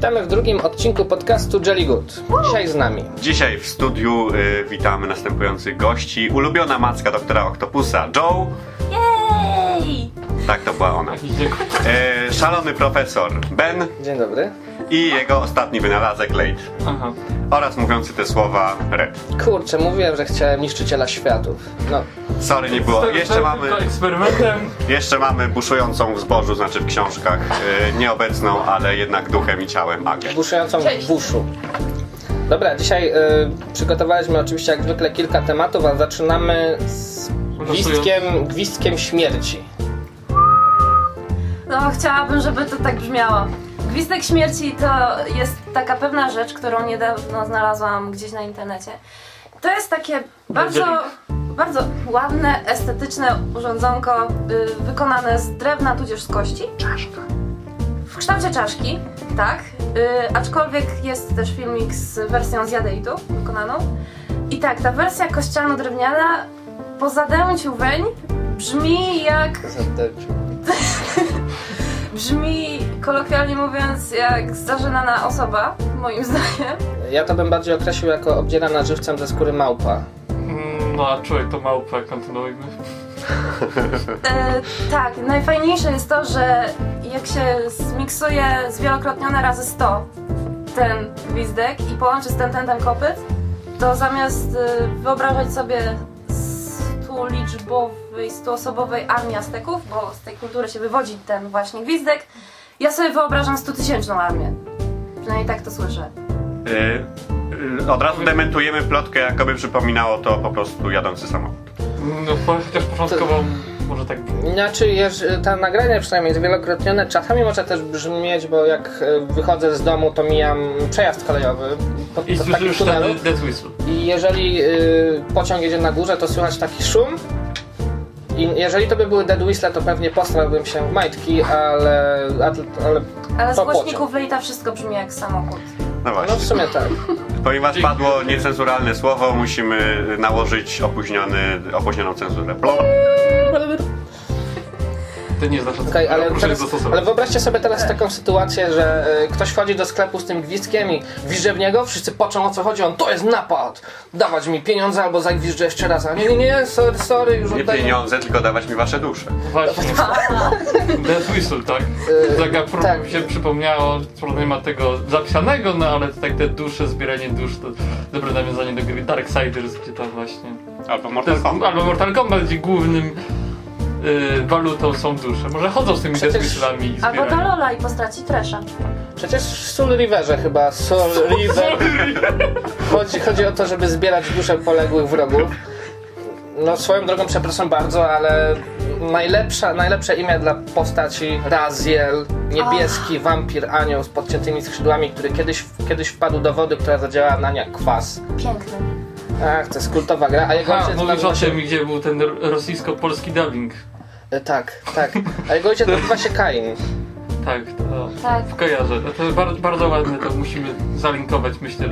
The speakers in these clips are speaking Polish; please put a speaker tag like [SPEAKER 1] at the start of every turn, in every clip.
[SPEAKER 1] Witamy w drugim odcinku podcastu Jelly Good. Dzisiaj z nami.
[SPEAKER 2] Dzisiaj w studiu y, witamy następujących gości. Ulubiona macka doktora Octopusa, Joe.
[SPEAKER 3] Jej!
[SPEAKER 2] Tak, to była ona. E, szalony profesor Ben
[SPEAKER 1] Dzień dobry.
[SPEAKER 2] I jego ostatni wynalazek Late.
[SPEAKER 4] Aha.
[SPEAKER 2] Oraz mówiący te słowa Red.
[SPEAKER 1] Kurczę, mówiłem, że chciałem niszczyciela światów. No,
[SPEAKER 2] Sorry, nie było. Jeszcze mamy,
[SPEAKER 4] eksperymentem.
[SPEAKER 2] jeszcze mamy buszującą w zbożu, znaczy w książkach, y, nieobecną, ale jednak duchem i ciałem Agę.
[SPEAKER 1] buszującą
[SPEAKER 3] Cześć.
[SPEAKER 1] w buszu. Dobra, dzisiaj y, przygotowaliśmy oczywiście jak zwykle kilka tematów, a zaczynamy z gwizdkiem, gwizdkiem śmierci.
[SPEAKER 3] No, chciałabym, żeby to tak brzmiało. Gwizdek śmierci to jest taka pewna rzecz, którą niedawno znalazłam gdzieś na internecie. To jest takie bardzo, bardzo ładne, estetyczne urządzonko y, wykonane z drewna tudzież z kości. Czaszka. W kształcie czaszki, tak. Y, aczkolwiek jest też filmik z wersją z jadeitu wykonaną. I tak, ta wersja kościano-drewniana po zadęciu weń brzmi jak Brzmi, kolokwialnie mówiąc, jak zażenana osoba, moim zdaniem.
[SPEAKER 1] Ja to bym bardziej określił jako obdzierana żywcem ze skóry małpa.
[SPEAKER 4] Mm, No a człowiek to małpa, kontynuujmy.
[SPEAKER 3] E, tak, najfajniejsze jest to, że jak się zmiksuje zwielokrotnione razy 100 ten gwizdek i połączy z tententem kopyt, to zamiast e, wyobrażać sobie stu liczbowej, stuosobowej armii Azteków, bo z tej kultury się wywodzi ten właśnie gwizdek, ja sobie wyobrażam stutysięczną armię. Przynajmniej tak to słyszę.
[SPEAKER 2] Y, y, od razu dementujemy plotkę, jakoby przypominało to po prostu jadący samochód.
[SPEAKER 4] No chociaż początkowo może tak było.
[SPEAKER 1] Znaczy, jeż, ta nagranie przynajmniej zwielokrotnione czasami może też brzmieć, bo jak e, wychodzę z domu, to mijam przejazd kolejowy pod,
[SPEAKER 4] I
[SPEAKER 1] pod
[SPEAKER 4] słyszę
[SPEAKER 1] takim
[SPEAKER 4] już
[SPEAKER 1] tunelu.
[SPEAKER 4] ten Death Whistle.
[SPEAKER 1] I jeżeli y, pociąg jedzie na górze, to słychać taki szum. I jeżeli to by były Dead Whistle, to pewnie postrałbym się w majtki, ale... a- ale
[SPEAKER 3] Ale z głośników Lejta wszystko brzmi jak samochód.
[SPEAKER 2] No
[SPEAKER 1] No
[SPEAKER 2] właśnie.
[SPEAKER 1] w sumie tak.
[SPEAKER 2] Ponieważ padło niecenzuralne słowo, musimy nałożyć opóźniony, opóźnioną cenzurę. Plop.
[SPEAKER 4] To nie znaczy,
[SPEAKER 1] Okej, ale,
[SPEAKER 4] proszę
[SPEAKER 1] teraz,
[SPEAKER 4] zastosować.
[SPEAKER 1] ale wyobraźcie sobie teraz taką sytuację, że y, ktoś wchodzi do sklepu z tym gwizdkiem i gwizdże w niego, wszyscy począ o co chodzi, on to jest napad! Dawać mi pieniądze albo zagwizdżę jeszcze raz. A nie, nie, nie, sorry, sorry, już
[SPEAKER 2] Nie
[SPEAKER 1] oddaję.
[SPEAKER 2] pieniądze, tylko dawać mi wasze dusze.
[SPEAKER 4] Właśnie. Death Whistle, tak? Tak jak
[SPEAKER 1] tak.
[SPEAKER 4] tak. mi się przypomniało, co nie ma tego zapisanego, no ale tak te dusze, zbieranie dusz, to dobre nawiązanie do gry Darksiders, gdzie tam właśnie...
[SPEAKER 2] Albo
[SPEAKER 4] To
[SPEAKER 2] Mortal
[SPEAKER 4] jest,
[SPEAKER 2] Kombat.
[SPEAKER 4] albo Mortal Kombat, gdzie głównym y, walutą są dusze. Może chodzą z tymi
[SPEAKER 1] Przecież-
[SPEAKER 4] i
[SPEAKER 3] Albo do
[SPEAKER 4] zbierają.
[SPEAKER 3] Lola i postaci Tresha.
[SPEAKER 1] Przecież w Soul Riverze chyba, Soul River, chodzi, chodzi o to, żeby zbierać dusze poległych wrogów. No swoją drogą przepraszam bardzo, ale najlepsza, najlepsze imię dla postaci Raziel, niebieski wampir anioł z podciętymi skrzydłami, który kiedyś, kiedyś wpadł do wody, która zadziałała na jak kwas.
[SPEAKER 3] Piękny.
[SPEAKER 1] Ach, to jest kultowa gra, a jego ojciec
[SPEAKER 4] mówisz o tym, gdzie był ten rosyjsko-polski dubbing.
[SPEAKER 1] E, Tak, tak. A jego ojciec nazywa się Kain.
[SPEAKER 4] Tak, to
[SPEAKER 3] Tak.
[SPEAKER 4] kojarzę. No To jest bardzo, bardzo ładne, to musimy zalinkować, myślę,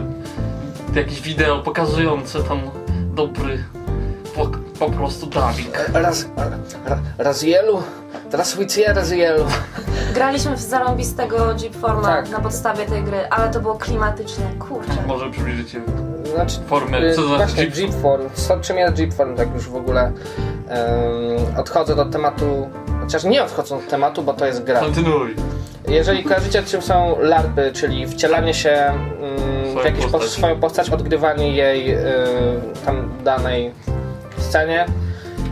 [SPEAKER 4] jakieś wideo pokazujące tam dobry po, prostu dubbing.
[SPEAKER 1] Raz, ra, Razielu? Transmisja Razielu.
[SPEAKER 3] Graliśmy w zarąbistego Jeep Forma
[SPEAKER 1] Tak.
[SPEAKER 3] na podstawie tej gry, ale to było klimatyczne. Kurczę.
[SPEAKER 4] Może przybliżycie
[SPEAKER 1] Znaczy,
[SPEAKER 4] formę,
[SPEAKER 1] y,
[SPEAKER 4] co to znaczy
[SPEAKER 1] właśnie
[SPEAKER 4] Jeep?
[SPEAKER 1] Jeep Form. Co, czym jest Jeep Form, tak już w ogóle em, odchodzę do tematu, chociaż nie odchodzę od tematu, bo to jest gra.
[SPEAKER 4] Kontynuuj.
[SPEAKER 1] Jeżeli kojarzycie czym są larpy, czyli wcielanie się mm, w
[SPEAKER 4] Swoją
[SPEAKER 1] jakąś
[SPEAKER 4] postać.
[SPEAKER 1] postać. swoją postać, odgrywanie jej y, tam danej scenie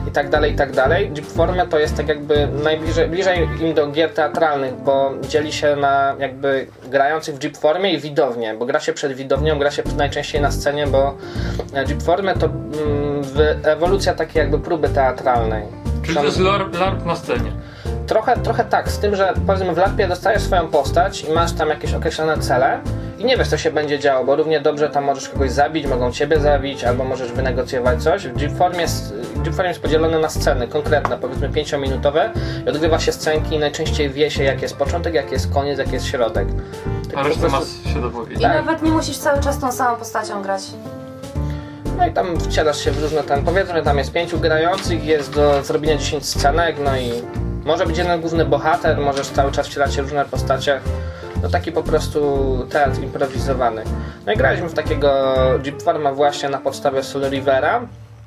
[SPEAKER 1] i tak dalej, i tak dalej. Jeep Formie to jest tak jakby najbliżej bliżej im do gier teatralnych, bo dzieli się na jakby grających w Jeep Formie i widownię, bo gra się przed widownią, gra się najczęściej na scenie, bo Jeep Formie to mm, ewolucja takiej jakby próby teatralnej.
[SPEAKER 4] Czyli to jest LARP, LARP na scenie.
[SPEAKER 1] Trochę, trochę tak, z tym, że powiedzmy w larpie dostajesz swoją postać i masz tam jakieś określone cele i nie wiesz co się będzie działo, bo równie dobrze tam możesz kogoś zabić, mogą ciebie zabić, albo możesz wynegocjować coś. W Jeepformie jest, Jeepform jest podzielony na sceny konkretne, powiedzmy 5-minutowe i odgrywa się scenki i najczęściej wie się jak jest początek, jak jest koniec, jak jest środek. Tak
[SPEAKER 4] A resztę
[SPEAKER 1] prostu-
[SPEAKER 4] mas się dopowiedzieć.
[SPEAKER 3] I
[SPEAKER 1] Tak.
[SPEAKER 3] nawet nie musisz cały czas tą samą postacią grać.
[SPEAKER 1] No i tam wcielasz się w różne tam, powiedzmy tam jest pięciu grających, jest do zrobienia 10 scenek, no i może być jeden główny bohater, możesz cały czas wcielać różne postacie, no taki po prostu teatr improwizowany. No i graliśmy w takiego Jeepforma właśnie na podstawie Soul Rivera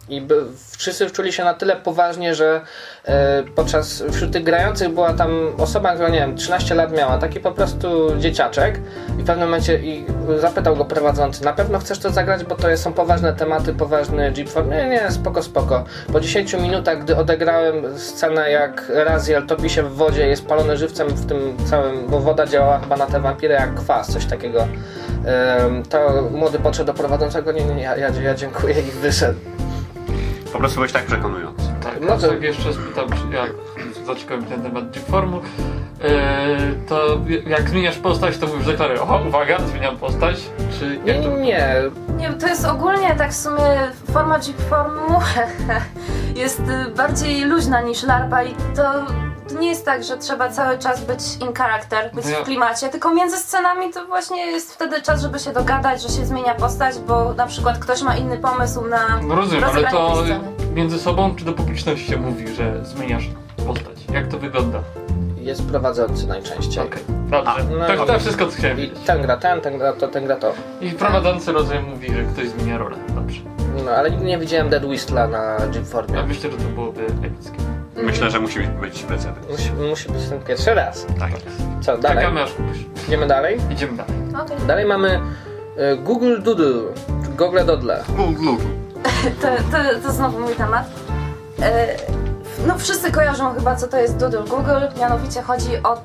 [SPEAKER 1] i by, wszyscy czuli się na tyle poważnie, że e, podczas wśród tych grających była tam osoba, która nie wiem, 13 lat miała, taki po prostu dzieciaczek i w pewnym momencie i zapytał go prowadzący, na pewno chcesz to zagrać, bo to są poważne tematy, poważny Jeepform. Nie, nie, spoko, spoko. Po 10 minutach, gdy odegrałem scenę jak Raziel topi się w wodzie, jest palony żywcem w tym całym, bo woda działała chyba na te wampiry jak kwas, coś takiego. To młody podszedł do prowadzącego, nie, nie, ja, ja dziękuję i wyszedł.
[SPEAKER 2] Po prostu byłeś tak przekonujący.
[SPEAKER 4] Tak,
[SPEAKER 1] No to-
[SPEAKER 4] jeszcze spytał, czy jak zaciekawił ten temat Jeepformu, yy, to jak zmieniasz postać, to mówisz deklaruję, o uwaga, zmieniam postać, czy jak to...
[SPEAKER 1] Nie, nie,
[SPEAKER 3] Nie, to jest ogólnie tak w sumie forma Jeepformu jest bardziej luźna niż larpa i to, to nie jest tak, że trzeba cały czas być in character, być
[SPEAKER 4] No ja-
[SPEAKER 3] w klimacie, tylko między scenami to właśnie jest wtedy czas, żeby się dogadać, że się zmienia postać, bo na przykład ktoś ma inny pomysł na
[SPEAKER 4] No rozumiem, ale to między sobą czy do publiczności się mówi, że zmieniasz postać? Jak to wygląda?
[SPEAKER 1] jest prowadzący najczęściej.
[SPEAKER 4] Okej, dobrze.
[SPEAKER 1] no
[SPEAKER 4] to, to wszystko co chciałem
[SPEAKER 1] I ten gra ten, ten gra to, ten gra to.
[SPEAKER 4] I prowadzący rozumiem mówi, że ktoś zmienia rolę. Dobrze.
[SPEAKER 1] No, ale nigdy nie widziałem Dead Whistla na
[SPEAKER 4] Ja
[SPEAKER 1] Jeepformie.
[SPEAKER 4] myślę, że to byłoby epickie.
[SPEAKER 2] Myślę, że musi być precedens.
[SPEAKER 1] Musi, musi być ten pierwszy raz.
[SPEAKER 2] Tak.
[SPEAKER 1] Co, dalej?
[SPEAKER 4] Czekamy aż kupisz.
[SPEAKER 1] Idziemy dalej?
[SPEAKER 4] Idziemy dalej.
[SPEAKER 1] Dalej mamy y, Google Doodle, czy Google Doodle.
[SPEAKER 3] To, to, to znowu mój temat. E, No wszyscy kojarzą chyba co to jest Doodle Google, mianowicie chodzi o y,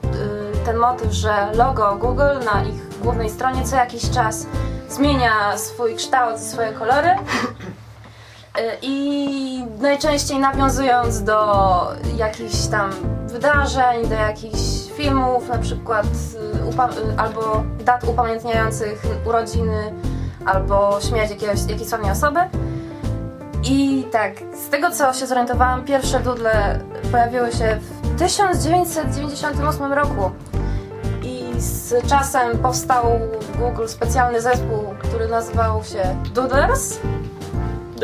[SPEAKER 3] ten motyw, że logo Google na ich głównej stronie co jakiś czas zmienia swój kształt, swoje kolory. I najczęściej nawiązując do jakichś tam wydarzeń, do jakichś filmów, na przykład y, y, albo dat upamiętniających urodziny, albo śmierć jakiegoś, jakiejś sławnej osoby. I tak, z tego co się zorientowałam, pierwsze doodle pojawiły się w 1998 roku. I z czasem powstał w Google specjalny zespół, który nazywał się Doodlers.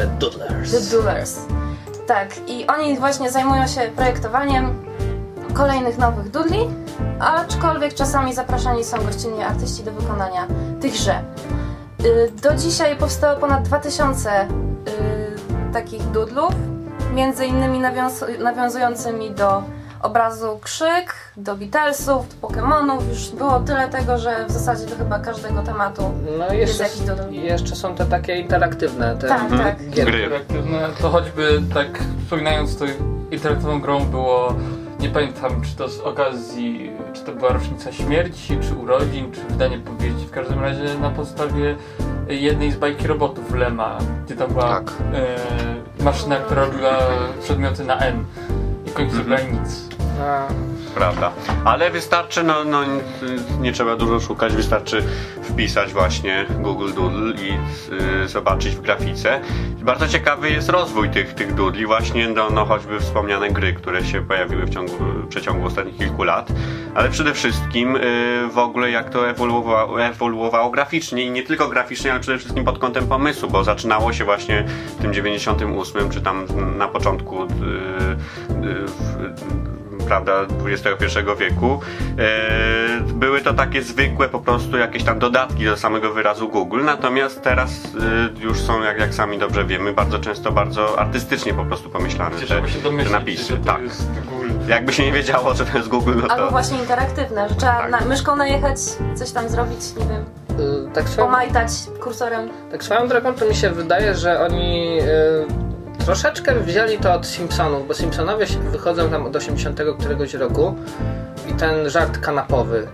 [SPEAKER 1] The Doodlers.
[SPEAKER 3] The Doodlers. Tak, i oni właśnie zajmują się projektowaniem kolejnych nowych doodli, aczkolwiek czasami zapraszani są gościnnie artyści do wykonania tychże. Y, Do dzisiaj powstało ponad 2000 y, takich doodlów, między innymi nawiąz- nawiązującymi do obrazu Krzyk, do Beatlesów, do Pokemonów. Już było tyle tego, że w zasadzie do chyba każdego tematu.
[SPEAKER 1] No jeszcze,
[SPEAKER 3] jakiś doodle.
[SPEAKER 1] jeszcze są te takie interaktywne, te
[SPEAKER 3] Tak, tak.
[SPEAKER 1] gierki.
[SPEAKER 2] Gry.
[SPEAKER 4] Interaktywne, to choćby tak wspominając tą interaktywną grą było, nie pamiętam czy to z okazji, czy to była rocznica śmierci, czy urodzin, czy wydanie powieści, w każdym razie na podstawie jednej z bajki robotów Lema, gdzie tam była
[SPEAKER 2] Tak.
[SPEAKER 4] e, maszyna, która robiła przedmioty na N i końcu
[SPEAKER 2] Mhm.
[SPEAKER 4] zrobiła nic.
[SPEAKER 2] Prawda. Ale wystarczy, no, no nie trzeba dużo szukać, wystarczy wpisać właśnie Google Doodle i y, zobaczyć w grafice. Bardzo ciekawy jest rozwój tych, tych doodli, właśnie no, no choćby wspomniane gry, które się pojawiły w ciągu, w przeciągu ostatnich kilku lat, ale przede wszystkim y, w ogóle jak to ewoluowało, ewoluowało graficznie i nie tylko graficznie, ale przede wszystkim pod kątem pomysłu, bo zaczynało się właśnie w tym 98, czy tam na początku y, y, w, prawda, XXI wieku. E, były to takie zwykłe po prostu jakieś tam dodatki do samego wyrazu Google, natomiast teraz e, już są, jak, jak sami dobrze wiemy, bardzo często bardzo artystycznie po prostu pomyślane te,
[SPEAKER 4] się
[SPEAKER 2] te
[SPEAKER 4] domyślić,
[SPEAKER 2] napisy.
[SPEAKER 4] że to
[SPEAKER 2] Tak.
[SPEAKER 4] jest Google.
[SPEAKER 2] Jakby się nie wiedziało, że to jest Google, no
[SPEAKER 3] Albo
[SPEAKER 2] to...
[SPEAKER 3] właśnie interaktywne, że trzeba
[SPEAKER 2] Tak.
[SPEAKER 3] na, myszką najechać, coś tam zrobić, nie wiem,
[SPEAKER 1] y, tak, swoją,
[SPEAKER 3] pomajtać kursorem.
[SPEAKER 1] tak swoją drogą to mi się wydaje, że oni y, troszeczkę wzięli to od Simpsonów, bo Simpsonowie wychodzą tam od 80 któregoś roku i ten żart kanapowy,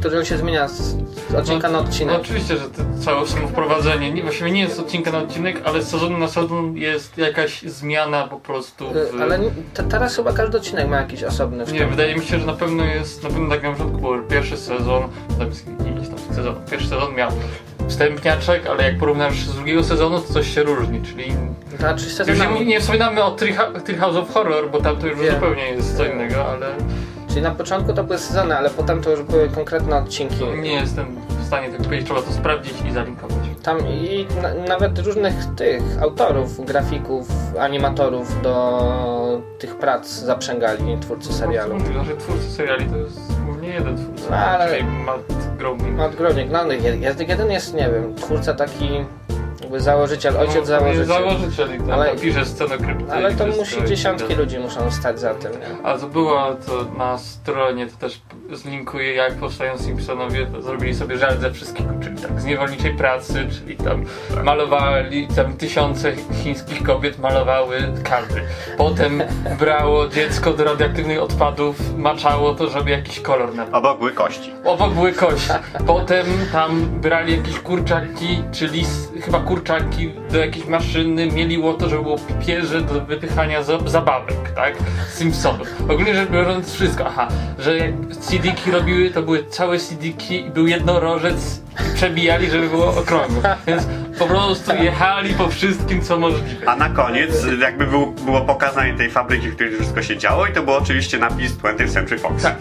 [SPEAKER 1] który się zmienia z, odcinka na
[SPEAKER 4] No
[SPEAKER 1] odcinek.
[SPEAKER 4] oczywiście, że to całe samo wprowadzenie, nie, właściwie nie jest odcinka na odcinek, ale z sezonu na sezon jest jakaś zmiana po prostu w...
[SPEAKER 1] Y, Ale te, teraz chyba każdy odcinek ma jakiś osobny
[SPEAKER 4] Nie, wydaje mi się, że na pewno jest, na pewno tak na początku był pierwszy sezon, tam jest ileś tam sezon, pierwszy sezon miał wstępniaczek, ale jak porównasz z drugiego sezonu, to coś się różni, czyli
[SPEAKER 1] Znaczy
[SPEAKER 4] już nie, nie wspominamy o Treehouse of Horror, bo tam to już
[SPEAKER 1] Wiem.
[SPEAKER 4] zupełnie jest co innego, ale
[SPEAKER 1] Czyli na początku to były sezony, ale potem to już były konkretne odcinki.
[SPEAKER 4] nie jestem w stanie tak powiedzieć, trzeba to sprawdzić i zalinkować.
[SPEAKER 1] Tam i na, nawet różnych tych autorów, grafików, animatorów do tych prac zaprzęgali twórcy serialu.
[SPEAKER 4] Mówię, że twórcy seriali to jest głównie jeden twórca.
[SPEAKER 1] No, ale-
[SPEAKER 4] Czyli Matt Groening.
[SPEAKER 1] Matt Groening, no jeden jest, nie wiem, twórca taki jakby założyciel, ojciec
[SPEAKER 4] No,
[SPEAKER 1] założyciel.
[SPEAKER 4] Założyciel i tam
[SPEAKER 1] Ale-
[SPEAKER 4] pisze.
[SPEAKER 1] Ale to musi dziesiątki ludzi muszą stać za tym, nie?
[SPEAKER 4] A to było to na stronie, to też zlinkuję jak powstają Simpsonowie, to zrobili sobie żart ze wszystkiego, czyli tak z niewolniczej pracy, czyli tam malowali, tam tysiące chińskich kobiet malowały kadry. Potem brało dziecko do radioaktywnych odpadów, maczało to, żeby jakiś kolor na
[SPEAKER 2] Obok były kości.
[SPEAKER 4] Obok były kości. Potem tam brali jakieś kurczaki, czy lis, chyba kurczaki do jakiejś maszyny, mieliło to, żeby było pierze do wypychania za, zabawek, tak? Simpsonów. Ogólnie rzecz biorąc wszystko. Aha, że jak CD-ki robiły, to były całe CD-ki i był jednorożec i przebijali, żeby było okrągłe. Więc po prostu jechali po wszystkim, co możliwe.
[SPEAKER 2] A na koniec jakby był, było pokazanie tej fabryki, w której wszystko się działo i to był oczywiście napis 20th Century Fox.
[SPEAKER 4] Tak.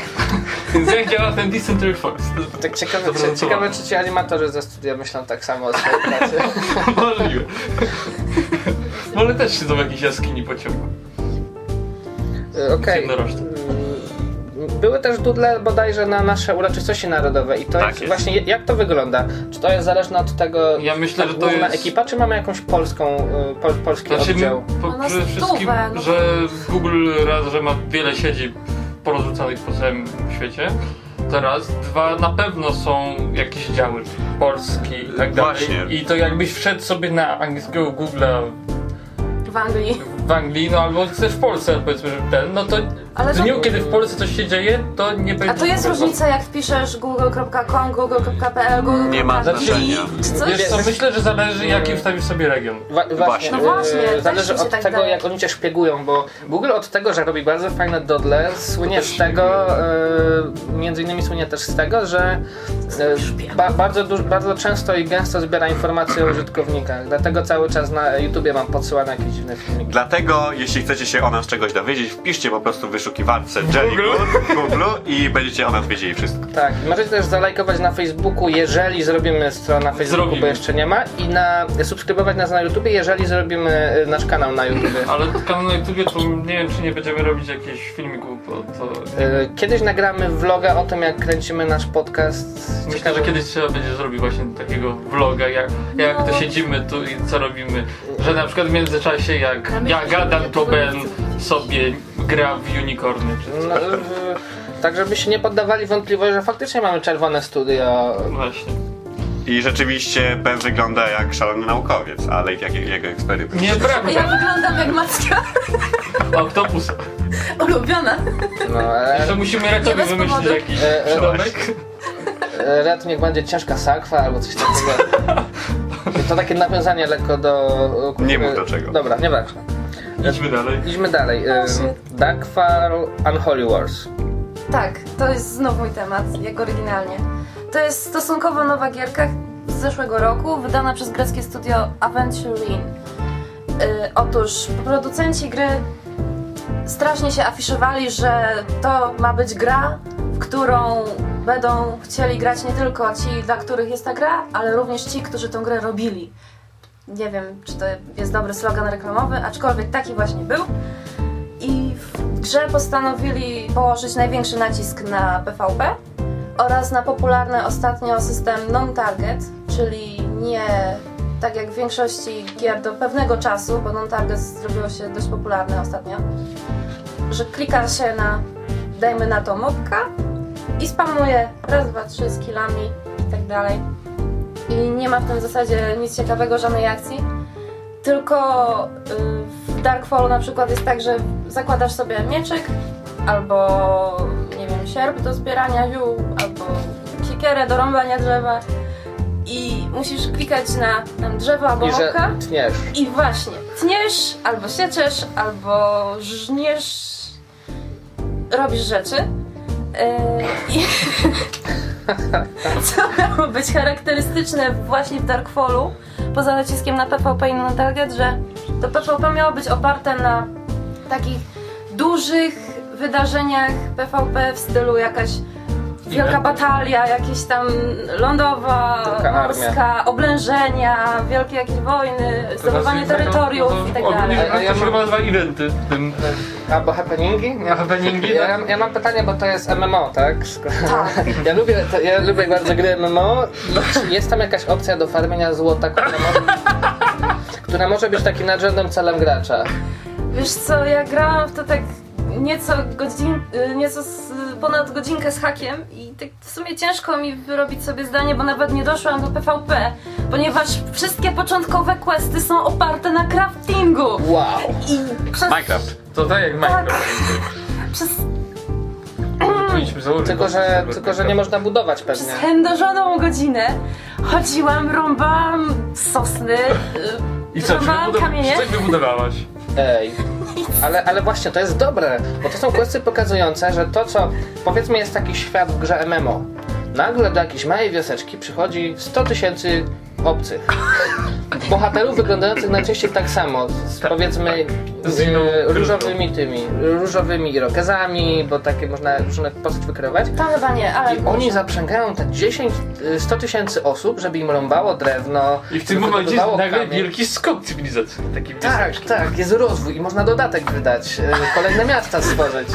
[SPEAKER 4] Więc jak działa ten Decentral Fox?
[SPEAKER 1] Tak ciekawe, czy, ciekawe czy ci animatorzy ze studia myślą tak samo o swojej pracy.
[SPEAKER 4] Możliwe. Może też siedzą w jakiejś jaskini pociągu.
[SPEAKER 1] Y, Okej.
[SPEAKER 4] Jednorożce.
[SPEAKER 1] Były też dudle bodajże na nasze uroczystości narodowe i to
[SPEAKER 2] Tak
[SPEAKER 1] jest,
[SPEAKER 2] jest.
[SPEAKER 1] właśnie jak to wygląda? Czy to jest zależne od tego
[SPEAKER 4] Ja myślę, że to jest-
[SPEAKER 1] ekipa, czy mamy jakąś polską, y, pol, polski
[SPEAKER 4] Znaczy,
[SPEAKER 1] oddział?
[SPEAKER 4] po, przede wszystkim,
[SPEAKER 3] no.
[SPEAKER 4] że Google raz, że ma wiele siedzib porozrzucanych po całym świecie. Teraz dwa na pewno są jakieś działy polskie i tak dalej.
[SPEAKER 2] Właśnie.
[SPEAKER 4] I to jakbyś wszedł sobie na angielskiego Google'a
[SPEAKER 3] W Anglii.
[SPEAKER 4] W Anglii, no albo też w Polsce powiedzmy, że ten, no to
[SPEAKER 3] Ale
[SPEAKER 4] w
[SPEAKER 3] to-
[SPEAKER 4] dniu, kiedy w Polsce coś się dzieje, to nie będzie...
[SPEAKER 3] A to jest różnica jak wpiszesz google.com, google.pl, google.
[SPEAKER 2] Nie ma znaczenia.
[SPEAKER 3] Czy coś?
[SPEAKER 4] Wiesz co, myślę, że zależy jaki ustawisz sobie region.
[SPEAKER 1] Wa- właśnie.
[SPEAKER 3] No właśnie, też
[SPEAKER 1] zależy od
[SPEAKER 3] tak
[SPEAKER 1] tego,
[SPEAKER 3] wydaje.
[SPEAKER 1] jak oni cię szpiegują, bo Google od tego, że robi bardzo fajne dodle, słynie z tego, y, między innymi słynie też z tego, że y, ba, bardzo, bardzo często i gęsto zbiera informacje o użytkownikach, dlatego cały czas na YouTubie mam podsyłane jakieś dziwne filmiki.
[SPEAKER 2] Dlatego, jeśli chcecie się o nas czegoś dowiedzieć, wpiszcie po prostu w wyszukiwarce Jelly Good Google i będziecie o nas wiedzieli wszystko.
[SPEAKER 1] Tak, możecie też zalajkować na Facebooku, jeżeli zrobimy stronę na Facebooku,
[SPEAKER 4] Zrobimy.
[SPEAKER 1] bo jeszcze nie ma, i na, subskrybować nas na YouTubie, jeżeli zrobimy y, nasz kanał na YouTubie.
[SPEAKER 4] Ale kanał na YouTubie to nie wiem, czy nie będziemy robić jakichś filmików, bo to...
[SPEAKER 1] Y, Kiedyś nagramy vloga o tym, jak kręcimy nasz podcast.
[SPEAKER 4] Myślę, że kiedyś trzeba będzie zrobić właśnie takiego vloga, jak, jak to siedzimy tu i co robimy. Że na przykład w międzyczasie jak ja gadam, to Ben sobie gra w unicorny czy coś.
[SPEAKER 1] No, w- tak, żeby się nie poddawali wątpliwości, że faktycznie mamy czerwone studio.
[SPEAKER 4] Właśnie.
[SPEAKER 2] I rzeczywiście Ben wygląda jak szalony naukowiec, ale jak jego eksperyment.
[SPEAKER 3] Ja
[SPEAKER 4] Nieprawda.
[SPEAKER 3] wyglądam jak macka
[SPEAKER 4] Octopus.
[SPEAKER 3] ulubiona.
[SPEAKER 1] No, e,
[SPEAKER 4] musimy Retowi
[SPEAKER 3] bez
[SPEAKER 4] wymyślić
[SPEAKER 3] powodu.
[SPEAKER 4] jakiś
[SPEAKER 1] E, e, e, Red niech będzie ciężka sakwa albo coś takiego. To takie nawiązanie lekko do...
[SPEAKER 2] Nie mów do czego.
[SPEAKER 1] Dobra, nieważne.
[SPEAKER 4] Idźmy dalej.
[SPEAKER 1] Idźmy dalej.
[SPEAKER 3] Oh,
[SPEAKER 1] E,
[SPEAKER 3] shit.
[SPEAKER 1] Darkfall Unholy Wars.
[SPEAKER 3] Tak, to jest znów mój temat, jak oryginalnie. To jest stosunkowo nowa gierka z zeszłego roku, wydana przez greckie studio Aventurine. Yy, otóż producenci gry strasznie się afiszowali, że to ma być gra, w którą będą chcieli grać nie tylko ci, dla których jest ta gra, ale również ci, którzy tę grę robili. Nie wiem, czy to jest dobry slogan reklamowy, aczkolwiek taki właśnie był. I w grze postanowili położyć największy nacisk na PvP oraz na popularny ostatnio system non-target, czyli nie tak jak w większości gier do pewnego czasu, bo non-target zrobiło się dość popularne ostatnio, że klika się na, dajmy na to mobka i spamuje raz, dwa, trzy z killami i tak dalej. I nie ma w tym zasadzie nic ciekawego, żadnej akcji. Tylko y, w Darkfallu na przykład jest tak, że zakładasz sobie mieczyk albo nie wiem, sierp do zbierania ziół, albo siekierę do rąbania drzewa i musisz klikać na tam drzewo albo
[SPEAKER 1] I
[SPEAKER 3] mopka
[SPEAKER 1] tniesz.
[SPEAKER 3] i właśnie tniesz, albo sieczesz, albo żniesz, robisz rzeczy. I Co miało być charakterystyczne właśnie w Darkfallu, poza naciskiem na PvP i na target, że to PvP miało być oparte na takich dużych wydarzeniach PvP w stylu jakaś wielka batalia, jakieś tam lądowa,
[SPEAKER 1] Wielka armia.
[SPEAKER 3] morska, oblężenia, wielkie jakieś wojny, zdobywanie
[SPEAKER 4] znaczy,
[SPEAKER 3] terytoriów
[SPEAKER 4] no,
[SPEAKER 3] i tak dalej.
[SPEAKER 1] A ja mam-
[SPEAKER 4] chyba nazywa eventy w tym.
[SPEAKER 1] Albo happeningi?
[SPEAKER 4] A happeningi,
[SPEAKER 1] Ja, ja mam pytanie, bo to jest MMO, tak?
[SPEAKER 3] Tak.
[SPEAKER 1] Ja lubię, to, ja lubię bardzo gry MMO i czy jest tam jakaś opcja do farmienia złota, która może, która może być takim nadrzędnym celem gracza?
[SPEAKER 3] Wiesz co, ja grałam w to tak nieco, godzin, y, nieco z, ponad godzinkę z hakiem i tak w sumie ciężko mi wyrobić sobie zdanie, bo nawet nie doszłam do PvP, ponieważ wszystkie początkowe questy są oparte na craftingu
[SPEAKER 1] Wow!
[SPEAKER 3] i przez,
[SPEAKER 2] Minecraft.
[SPEAKER 4] To tak jak Minecraft.
[SPEAKER 3] przez,
[SPEAKER 4] Powinniśmy założyć.
[SPEAKER 1] Tylko, że, tylko, że nie można budować
[SPEAKER 3] przez
[SPEAKER 1] pewnie.
[SPEAKER 3] chędożoną godzinę chodziłam, rąbałam sosny,
[SPEAKER 4] I co,
[SPEAKER 3] rąbałam kamienie.
[SPEAKER 4] czy coś wybudowałaś?
[SPEAKER 1] Ej. Ale, ale właśnie, to jest dobre, bo to są questy pokazujące, że to co, powiedzmy jest taki świat w grze MMO, nagle do jakiejś małej wioseczki przychodzi 100 tysięcy obcych. Bohaterów wyglądających najczęściej tak samo, z, powiedzmy
[SPEAKER 4] Z inną
[SPEAKER 1] e, różowymi tymi, różowymi irokezami, bo takie można różne postać wykreować.
[SPEAKER 3] To chyba nie, ale...
[SPEAKER 1] I oni zaprzęgają te 10, y, 100 tysięcy osób, żeby im rąbało drewno.
[SPEAKER 4] I w tym momencie jest nagle
[SPEAKER 1] kamień.
[SPEAKER 4] wielki skok cywilizacyjny. Taki
[SPEAKER 1] Tak, tak, jest rozwój i można dodatek wydać, y, kolejne miasta stworzyć.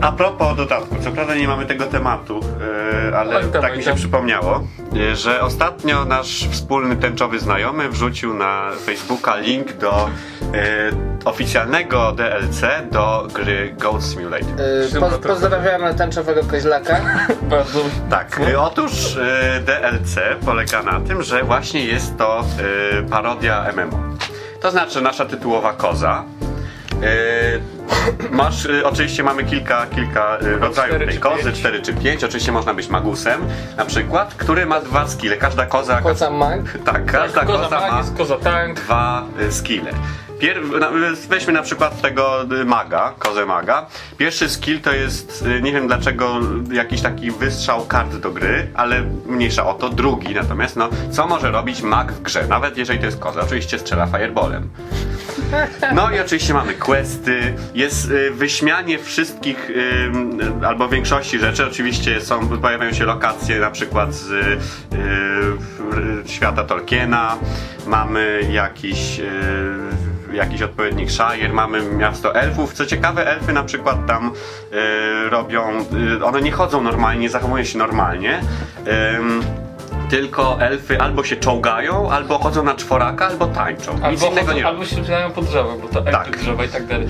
[SPEAKER 2] A propos dodatku, co prawda nie mamy tego tematu, e, ale
[SPEAKER 4] Oj, tam,
[SPEAKER 2] tak mi się
[SPEAKER 4] tam.
[SPEAKER 2] przypomniało, e, że ostatnio nasz wspólny tęczowy znajomy wrzucił na Facebooka link do e, oficjalnego DLC do gry Goat Simulator.
[SPEAKER 1] Y, Po, pozdrawiamy tęczowego koźlaka.
[SPEAKER 4] Bardzo...
[SPEAKER 2] Tak, e, otóż e, DLC polega na tym, że właśnie jest to e, parodia MMO. To znaczy nasza tytułowa koza. E, Masz, e, oczywiście mamy kilka, kilka e, rodzajów
[SPEAKER 4] cztery
[SPEAKER 2] tej
[SPEAKER 4] czy
[SPEAKER 2] kozy,
[SPEAKER 4] pięć.
[SPEAKER 2] 4 czy 5. Oczywiście można być magusem, na przykład, który ma dwa skille. Każda koza.
[SPEAKER 1] Koza mag.
[SPEAKER 2] Tak, każda
[SPEAKER 4] Koza
[SPEAKER 2] koza
[SPEAKER 4] mag
[SPEAKER 2] ma
[SPEAKER 4] koza tank.
[SPEAKER 2] dwa y, skille. Weźmy na przykład tego y, maga, kozę maga. Pierwszy skill to jest, y, nie wiem dlaczego, jakiś taki wystrzał kart do gry, ale mniejsza o to. Drugi natomiast, no, co może robić mag w grze, nawet jeżeli to jest koza? Oczywiście strzela fireballem. No i oczywiście mamy questy, jest y, wyśmianie wszystkich albo większości rzeczy. Oczywiście są, pojawiają się lokacje na przykład z świata Tolkiena, mamy jakiś jakiś odpowiednik Shire, mamy miasto elfów. Co ciekawe, elfy na przykład tam y, robią, y, one nie chodzą normalnie, nie zachowują się normalnie. Tylko elfy albo się czołgają, albo chodzą na czworaka, albo tańczą. Nic
[SPEAKER 4] Albo,
[SPEAKER 2] innego
[SPEAKER 4] chodzą-
[SPEAKER 2] nie
[SPEAKER 4] albo się wspierają po drzewach, bo to
[SPEAKER 2] Tak.
[SPEAKER 4] tak. drzewa i tak dalej.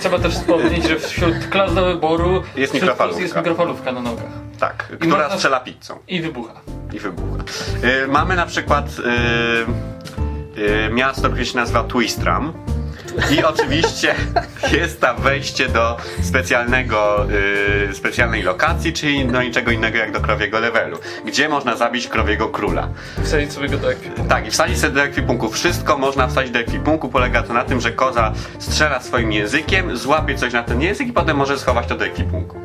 [SPEAKER 4] Trzeba też wspomnieć, że wśród klas do wyboru
[SPEAKER 2] Jest mikrofalówka.
[SPEAKER 4] jest mikrofalówka na nogach.
[SPEAKER 2] Tak,
[SPEAKER 4] I
[SPEAKER 2] która
[SPEAKER 4] można-
[SPEAKER 2] strzela pizzą
[SPEAKER 4] I wybucha.
[SPEAKER 2] i wybucha. Y, mamy na przykład y, miasto, które się nazywa Twistram. I oczywiście jest tam wejście do specjalnego, y, specjalnej lokacji, czyli no niczego innego jak do krowiego levelu, gdzie można zabić krowiego króla.
[SPEAKER 4] Wsadzić sobie go do ekwipunku.
[SPEAKER 2] Tak, i wsadzić sobie do ekwipunku. Wszystko można wsadzić do ekwipunku. Polega to na tym, że koza strzela swoim językiem, złapie coś na ten język i potem może schować to do ekwipunku.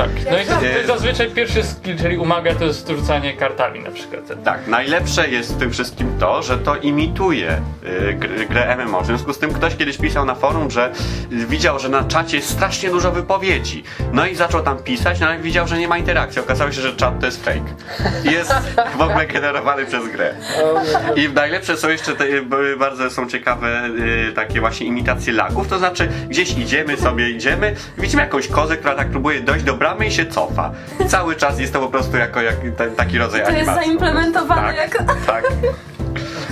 [SPEAKER 4] Tak. No i to, to
[SPEAKER 2] Nie.
[SPEAKER 4] jest zazwyczaj pierwszy skill, czyli umaga, to jest rzucanie kartami na przykład.
[SPEAKER 2] Tak, najlepsze jest w tym wszystkim to, że to imituje y, gr- grę MMO. W związku z tym ktoś kiedyś pisał na forum, że widział, że na czacie jest strasznie dużo wypowiedzi. No i zaczął tam pisać, no ale widział, że nie ma interakcji. Okazało się, że czat to jest fake. Jest w ogóle generowany przez grę. I najlepsze są jeszcze te, bardzo są ciekawe y, takie właśnie imitacje lagów, to znaczy gdzieś idziemy sobie, idziemy, widzimy jakąś kozę, która tak próbuje dojść do bramy i się cofa. I cały czas jest to po prostu jako jak, ten, taki rodzaj
[SPEAKER 3] To jest
[SPEAKER 2] animacji.
[SPEAKER 3] zaimplementowane
[SPEAKER 2] Tak,
[SPEAKER 3] jako...
[SPEAKER 2] tak.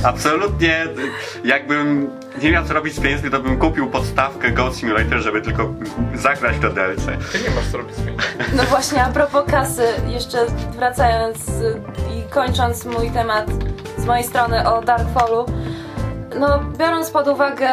[SPEAKER 2] Absolutnie, jakbym nie miał co robić z pieniędzmi, to bym kupił podstawkę Goat Simulator, żeby tylko zagrać to DLC.
[SPEAKER 4] Ty nie masz co robić z pieniędzmi.
[SPEAKER 3] No właśnie, a propos kasy, jeszcze wracając y, i kończąc mój temat z mojej strony o Darkfallu, no biorąc pod uwagę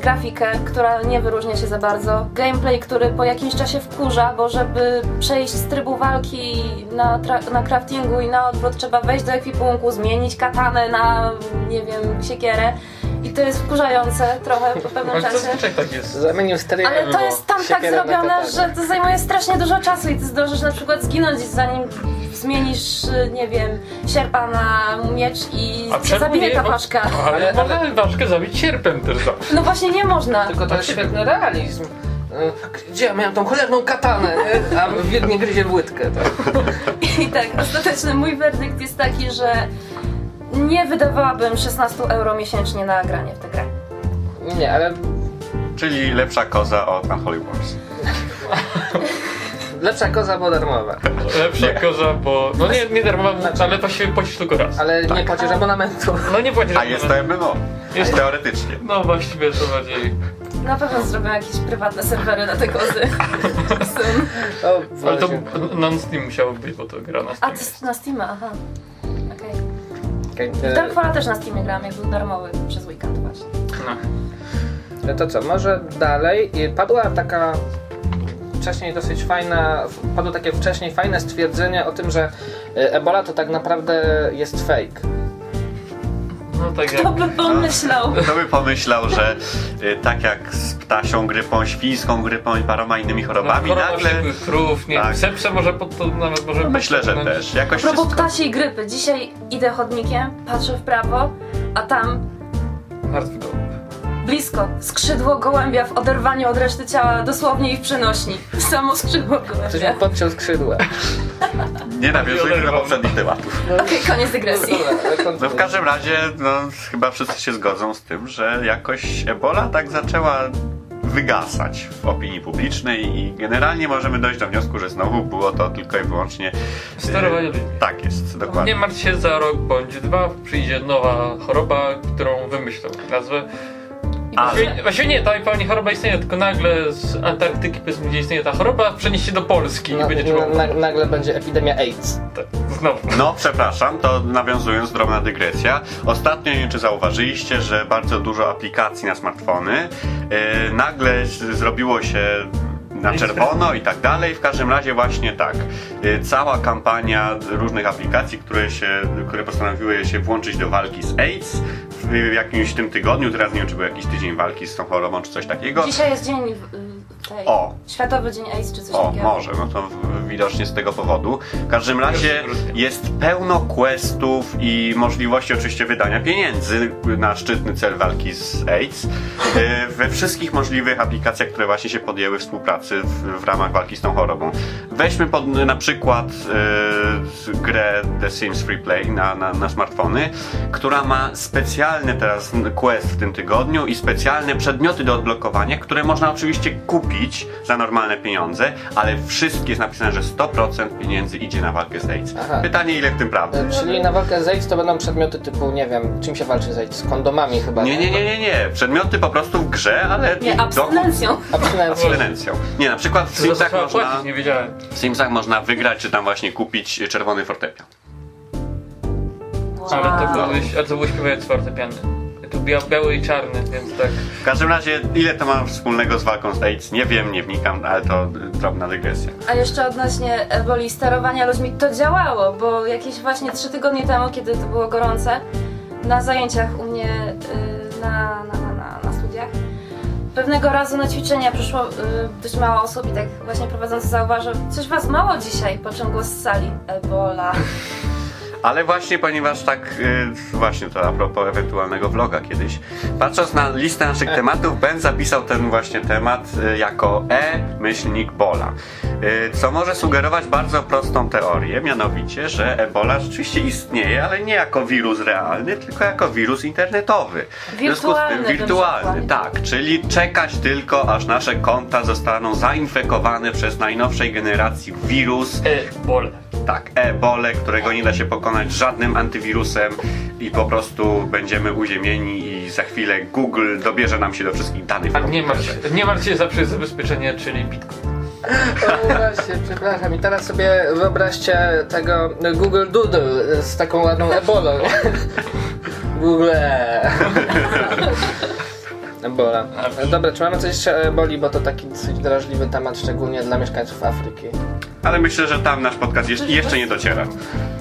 [SPEAKER 3] grafikę, która nie wyróżnia się za bardzo, gameplay, który po jakimś czasie wkurza, bo żeby przejść z trybu walki na, na craftingu i na odwrót trzeba wejść do ekwipunku, zmienić katanę na, nie wiem, siekierę i to jest wkurzające trochę po pewnym
[SPEAKER 4] Ale
[SPEAKER 3] czasie.
[SPEAKER 4] tak jest.
[SPEAKER 1] Zamienił
[SPEAKER 3] Ale to jest tam tak zrobione, że to zajmuje strasznie dużo czasu i ty zdążysz na przykład zginąć zanim zmienisz, nie wiem, sierpa na miecz i zabije ta paszka.
[SPEAKER 4] Ale,
[SPEAKER 1] Ale-
[SPEAKER 4] można ważkę zabić sierpem też zawsze.
[SPEAKER 3] No właśnie nie można.
[SPEAKER 1] Tylko to jest świetny realizm. Gdzie ja miałem tą cholerną katanę, nie? A wilk nie gryzie w łydkę. Tak.
[SPEAKER 3] I tak, ostateczny mój werdykt jest taki, że nie wydawałabym 16 euro miesięcznie na granie w tę grę.
[SPEAKER 1] Nie, ale
[SPEAKER 2] Czyli lepsza koza od Unholy Wars.
[SPEAKER 1] lepsza koza była darmowa.
[SPEAKER 4] Lepsza koza, bo... No nie, nie darmowa,
[SPEAKER 1] Znaczy-
[SPEAKER 4] ale właściwie płacisz tylko raz.
[SPEAKER 1] Ale nie płacisz abonamentu.
[SPEAKER 4] No nie płacisz.
[SPEAKER 2] A jest to MMO.
[SPEAKER 4] Jest-
[SPEAKER 2] Teoretycznie.
[SPEAKER 4] No właściwie to bardziej...
[SPEAKER 3] Na pewno zrobię jakieś prywatne serwery na te kozy. Soon.
[SPEAKER 1] O,
[SPEAKER 4] Ale to
[SPEAKER 1] Boże.
[SPEAKER 4] non Steam musiało być, bo to gra na
[SPEAKER 3] A,
[SPEAKER 4] Steam.
[SPEAKER 3] to jest na Steam'a, aha. W
[SPEAKER 1] e,
[SPEAKER 3] Darkfalla też na Steamie grałam, jak był darmowy przez weekend właśnie.
[SPEAKER 4] No.
[SPEAKER 1] To co, może dalej? Padła taka wcześniej dosyć fajna, padło takie wcześniej fajne stwierdzenie o tym, że e, Ebola to tak naprawdę jest fake.
[SPEAKER 4] No tak jak...
[SPEAKER 3] Kto by pomyślał?
[SPEAKER 2] Kto by pomyślał, że y, tak jak z ptasią grypą, świńską grypą i paroma innymi chorobami,
[SPEAKER 4] choroba
[SPEAKER 2] nagle...
[SPEAKER 4] krów, nie
[SPEAKER 2] Tak.
[SPEAKER 4] sepse może pod to nawet może...
[SPEAKER 2] Myślę, że też. Jakoś
[SPEAKER 3] propos
[SPEAKER 2] wszystko...
[SPEAKER 3] ptasiej grypy. Dzisiaj idę chodnikiem, patrzę w prawo, a tam
[SPEAKER 4] Martwy go.
[SPEAKER 3] Blisko skrzydło gołębia w oderwaniu od reszty ciała, dosłownie i w przenośni. Samo skrzydło
[SPEAKER 1] Ktoś
[SPEAKER 3] gołębia.
[SPEAKER 1] podciął skrzydła.
[SPEAKER 2] Nie nawiązujmy do poprzednich tematów.
[SPEAKER 3] Okej, koniec dygresji.
[SPEAKER 2] No w każdym razie, no chyba wszyscy się zgodzą z tym, że jakoś Ebola tak zaczęła wygasać w opinii publicznej i generalnie możemy dojść do wniosku, że znowu było to tylko i wyłącznie... y,
[SPEAKER 4] Sterowanie ludźmi.
[SPEAKER 2] Tak jest,
[SPEAKER 4] Nie
[SPEAKER 2] dokładnie.
[SPEAKER 4] martw się, za rok bądź dwa przyjdzie nowa choroba, którą wymyślą nazwę. Właściwie, właściwie nie, ta pani choroba istnieje, tylko nagle z Antarktyki, powiedzmy, gdzie istnieje ta choroba, przenieść się do Polski i będzie trzeba...
[SPEAKER 1] na, nagle będzie epidemia AIDS.
[SPEAKER 4] Tak, Znowu.
[SPEAKER 2] No, przepraszam, to nawiązując, drobna dygresja. Ostatnio, nie wiem czy zauważyliście, że bardzo dużo aplikacji na smartfony yy, nagle zrobiło się na czerwono i tak dalej. W każdym razie właśnie tak. Yy, cała kampania różnych aplikacji, które, się, które postanowiły się włączyć do walki z AIDS w jakimś tym tygodniu, teraz nie wiem czy był jakiś tydzień walki z tą chorobą czy coś takiego.
[SPEAKER 3] Dzisiaj jest dzień y, tej,
[SPEAKER 2] O.
[SPEAKER 3] Światowy Dzień AIDS czy coś
[SPEAKER 2] O,
[SPEAKER 3] takiego.
[SPEAKER 2] może, no to widocznie z tego powodu. W każdym razie jest pełno questów i możliwości oczywiście wydania pieniędzy na szczytny cel walki z AIDS e, we wszystkich możliwych aplikacjach, które właśnie się podjęły współpracy w, w ramach walki z tą chorobą. Weźmy pod, na przykład e, grę The Sims Free Play na, na, na smartfony, która ma specjalny teraz quest w tym tygodniu i specjalne przedmioty do odblokowania, które można oczywiście kupić za normalne pieniądze, ale wszystkie jest napisane, że 100% pieniędzy idzie na walkę z AIDS.
[SPEAKER 1] Aha.
[SPEAKER 2] Pytanie, ile w tym prawdy?
[SPEAKER 1] E, Czyli na walkę z AIDS to będą przedmioty typu, nie wiem, czym się walczy z AIDS? Z kondomami chyba.
[SPEAKER 2] Nie, nie, nie, nie, nie. Przedmioty po prostu w grze, ale
[SPEAKER 3] Nie,
[SPEAKER 2] do-
[SPEAKER 3] abstynencją.
[SPEAKER 1] Abstynencja.
[SPEAKER 2] abstynencją. Nie, na przykład w Simsach można,
[SPEAKER 4] płacić, nie wiedziałem.
[SPEAKER 2] w Simsach można wygrać, czy tam właśnie kupić czerwony fortepian.
[SPEAKER 4] Ale to
[SPEAKER 3] Wow.
[SPEAKER 4] było, a to śpiewając fortepiany. Tu bia, biały i czarny, więc tak.
[SPEAKER 2] W każdym razie, ile to ma wspólnego z walką z AIDS? Nie wiem, nie wnikam, ale to drobna dygresja.
[SPEAKER 3] A jeszcze odnośnie eboli sterowania ludźmi, to działało, bo jakieś właśnie trzy tygodnie temu, kiedy to było gorące, na zajęciach u mnie y, na, na, na, na, na studiach, pewnego razu na ćwiczenia przyszło y, dość mało osób i tak właśnie prowadzący zauważył, coś was mało dzisiaj, po czym głos z sali, ebola.
[SPEAKER 2] Ale właśnie, ponieważ tak, y, właśnie to a propos ewentualnego vloga kiedyś, patrząc na listę naszych tematów, Ben zapisał ten właśnie temat y, jako E-myślnik Bola. Y, co może sugerować bardzo prostą teorię, mianowicie, że Ebola rzeczywiście istnieje, ale nie jako wirus realny, tylko jako wirus internetowy. W związku z tym
[SPEAKER 3] Wirtualny
[SPEAKER 2] wirtualny, tak, czyli czekać tylko, aż nasze konta zostaną zainfekowane przez najnowszej generacji wirus,
[SPEAKER 4] E, bole.
[SPEAKER 2] Tak, ebole, którego nie da się pokonać żadnym antywirusem i po prostu będziemy uziemieni i za chwilę Google dobierze nam się do wszystkich danych.
[SPEAKER 4] A nie martw się, nie martw się zawsze zabezpieczenie, czyli Bitcoin.
[SPEAKER 1] O, właśnie, przepraszam. I teraz sobie wyobraźcie tego Google Doodle z taką ładną ebolą. Google. Ebola. Dobra, czy mamy coś jeszcze o eboli, bo to taki dosyć drażliwy temat, szczególnie dla mieszkańców Afryki.
[SPEAKER 2] Ale myślę, że tam nasz podcast jeszcze, jeszcze nie dociera.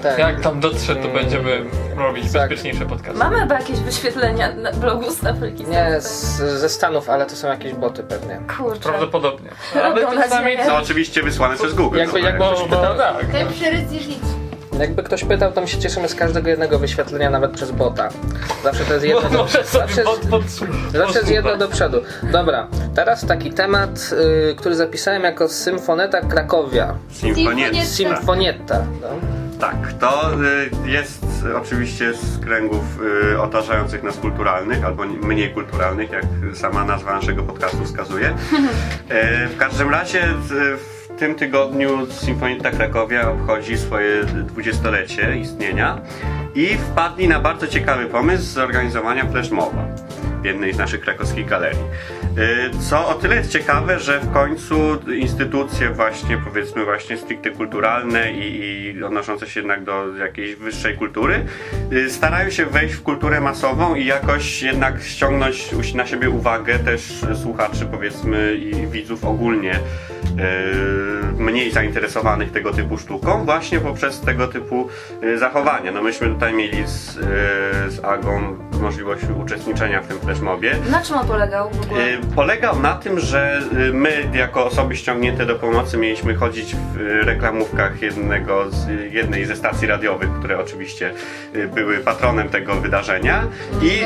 [SPEAKER 1] Tak.
[SPEAKER 4] Jak tam dotrze, to będziemy robić
[SPEAKER 1] Tak.
[SPEAKER 4] bezpieczniejsze podcasty.
[SPEAKER 3] Mamy chyba jakieś wyświetlenia na blogu z Afryki?
[SPEAKER 1] Nie, z, ze Stanów, ale to są jakieś boty pewnie.
[SPEAKER 3] Kurczę.
[SPEAKER 4] Prawdopodobnie. Ale to sami
[SPEAKER 2] No oczywiście wysłane przez Google.
[SPEAKER 1] Jakby- jakby-
[SPEAKER 2] jak
[SPEAKER 4] Bo,
[SPEAKER 2] ktoś pytał.
[SPEAKER 4] tak.
[SPEAKER 5] Ten przeryc jest nic.
[SPEAKER 1] Jakby ktoś pytał, to my się cieszymy z każdego jednego wyświetlenia, nawet przez bota. Zawsze to jest jedno do,
[SPEAKER 4] Może sobie
[SPEAKER 1] zawsze,
[SPEAKER 4] pod, pod,
[SPEAKER 1] zawsze jest jedno do przodu. Dobra, teraz taki temat, y, który zapisałem jako Symfoneta Krakowia.
[SPEAKER 2] Symfonietta.
[SPEAKER 1] Symfonietta. No.
[SPEAKER 2] Tak, to y, jest oczywiście z kręgów y, otaczających nas kulturalnych, albo ni- mniej kulturalnych, jak sama nazwa naszego podcastu wskazuje. E, w każdym razie z- w tym tygodniu Symfonietta Krakowia obchodzi swoje dwudziestolecie istnienia i wpadli na bardzo ciekawy pomysł zorganizowania flashmoba w jednej z naszych krakowskich galerii. Y, Co o tyle jest ciekawe, że w końcu instytucje właśnie powiedzmy właśnie stricte kulturalne i, i odnoszące się jednak do jakiejś wyższej kultury y, starają się wejść w kulturę masową i jakoś jednak ściągnąć na siebie uwagę też słuchaczy powiedzmy i widzów ogólnie mniej zainteresowanych tego typu sztuką właśnie poprzez tego typu y, zachowania. No myśmy tutaj mieli z, y, z Agą możliwość uczestniczenia w tym flashmobie.
[SPEAKER 3] Na czym on polegał w ogóle?
[SPEAKER 2] Y, Polegał na tym, że y, my jako osoby ściągnięte do pomocy mieliśmy chodzić w y, reklamówkach jednego z, jednej ze stacji radiowych, które oczywiście były patronem tego wydarzenia i,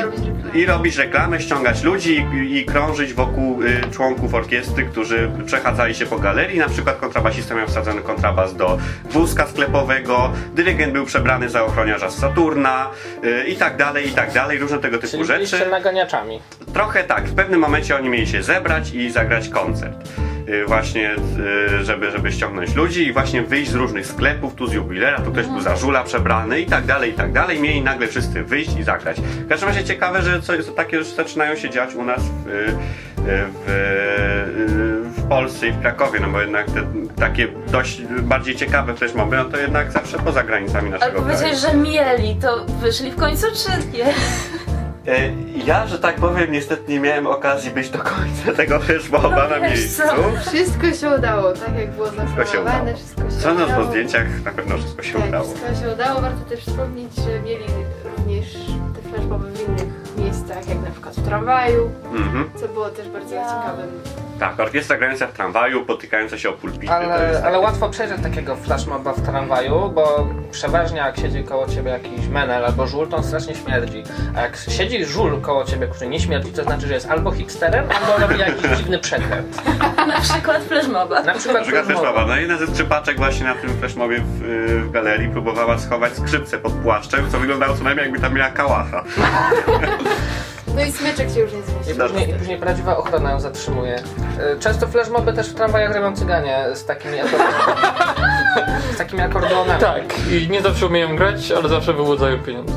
[SPEAKER 2] i robić reklamę, ściągać ludzi i, i krążyć wokół członków orkiestry, którzy przechadzali się po galerii. Na przykład kontrabasista miał wsadzony kontrabas do wózka sklepowego, dyrygent był przebrany za ochroniarza z Saturna i tak dalej, i tak dalej. Różne tego typu
[SPEAKER 1] Czyli
[SPEAKER 2] rzeczy.
[SPEAKER 1] naganiaczami.
[SPEAKER 2] Trochę tak. W pewnym momencie oni mieli się zebrać i zagrać koncert. Y, Właśnie, y, żeby, żeby ściągnąć ludzi i właśnie wyjść z różnych sklepów, tu z jubilera, tu ktoś był za żula przebrany i tak dalej, i tak dalej. Mieli nagle wszyscy wyjść i zagrać. W każdym razie ciekawe, że coś, takie rzeczy zaczynają się dziać u nas w, y, w, y, w Polsce i w Krakowie, no bo jednak te takie dość bardziej ciekawe flashmoby, no to jednak zawsze poza granicami
[SPEAKER 3] Ale
[SPEAKER 2] naszego kraju.
[SPEAKER 3] powiedziałeś, że mieli, to wyszli w końcu czy nie?
[SPEAKER 2] E, Ja, że tak powiem, niestety nie miałem okazji być do końca tego flashmoba
[SPEAKER 3] No
[SPEAKER 2] na miejscu.
[SPEAKER 3] co?
[SPEAKER 5] Wszystko się udało, tak jak było
[SPEAKER 2] się
[SPEAKER 5] zaplanowane,
[SPEAKER 2] udało.
[SPEAKER 5] wszystko się
[SPEAKER 2] Co
[SPEAKER 5] udało.
[SPEAKER 2] po zdjęciach na pewno wszystko się
[SPEAKER 5] tak,
[SPEAKER 2] udało.
[SPEAKER 5] wszystko się udało. Warto też wspomnieć, że mieli również te flashmoby w innych miejscach, jak na przykład w tramwaju,
[SPEAKER 2] Mhm.
[SPEAKER 5] co było też bardzo
[SPEAKER 3] Ja.
[SPEAKER 5] ciekawym.
[SPEAKER 2] Tak, orkiestra grająca w tramwaju, potykająca się o pulpity.
[SPEAKER 1] Ale, ale łatwo przejrzeć takiego flashmoba w tramwaju, bo przeważnie jak siedzi koło ciebie jakiś menel albo żul, to on strasznie śmierdzi. A jak siedzi żul koło ciebie, który nie śmierdzi, to znaczy, że jest albo hipsterem, albo robi jakiś dziwny przekręt.
[SPEAKER 3] Na przykład flashmoba.
[SPEAKER 1] Na przykład
[SPEAKER 2] Na przykład
[SPEAKER 1] flashmoba.
[SPEAKER 2] No jedna ze skrzypaczek właśnie na tym flashmobie w, y, w galerii próbowała schować skrzypce pod płaszczem, co wyglądało co najmniej jakby tam miała kałacha.
[SPEAKER 5] No i smyczek się już nie
[SPEAKER 1] I
[SPEAKER 5] zmieścił.
[SPEAKER 1] później, I później prawdziwa ochrona ją zatrzymuje. Y, Często flashmoby też w tramwajach robią cyganie z takimi akordeonami. z takimi akordeonami.
[SPEAKER 4] Tak, i nie zawsze umieją grać, ale zawsze wyłudzają pieniądze.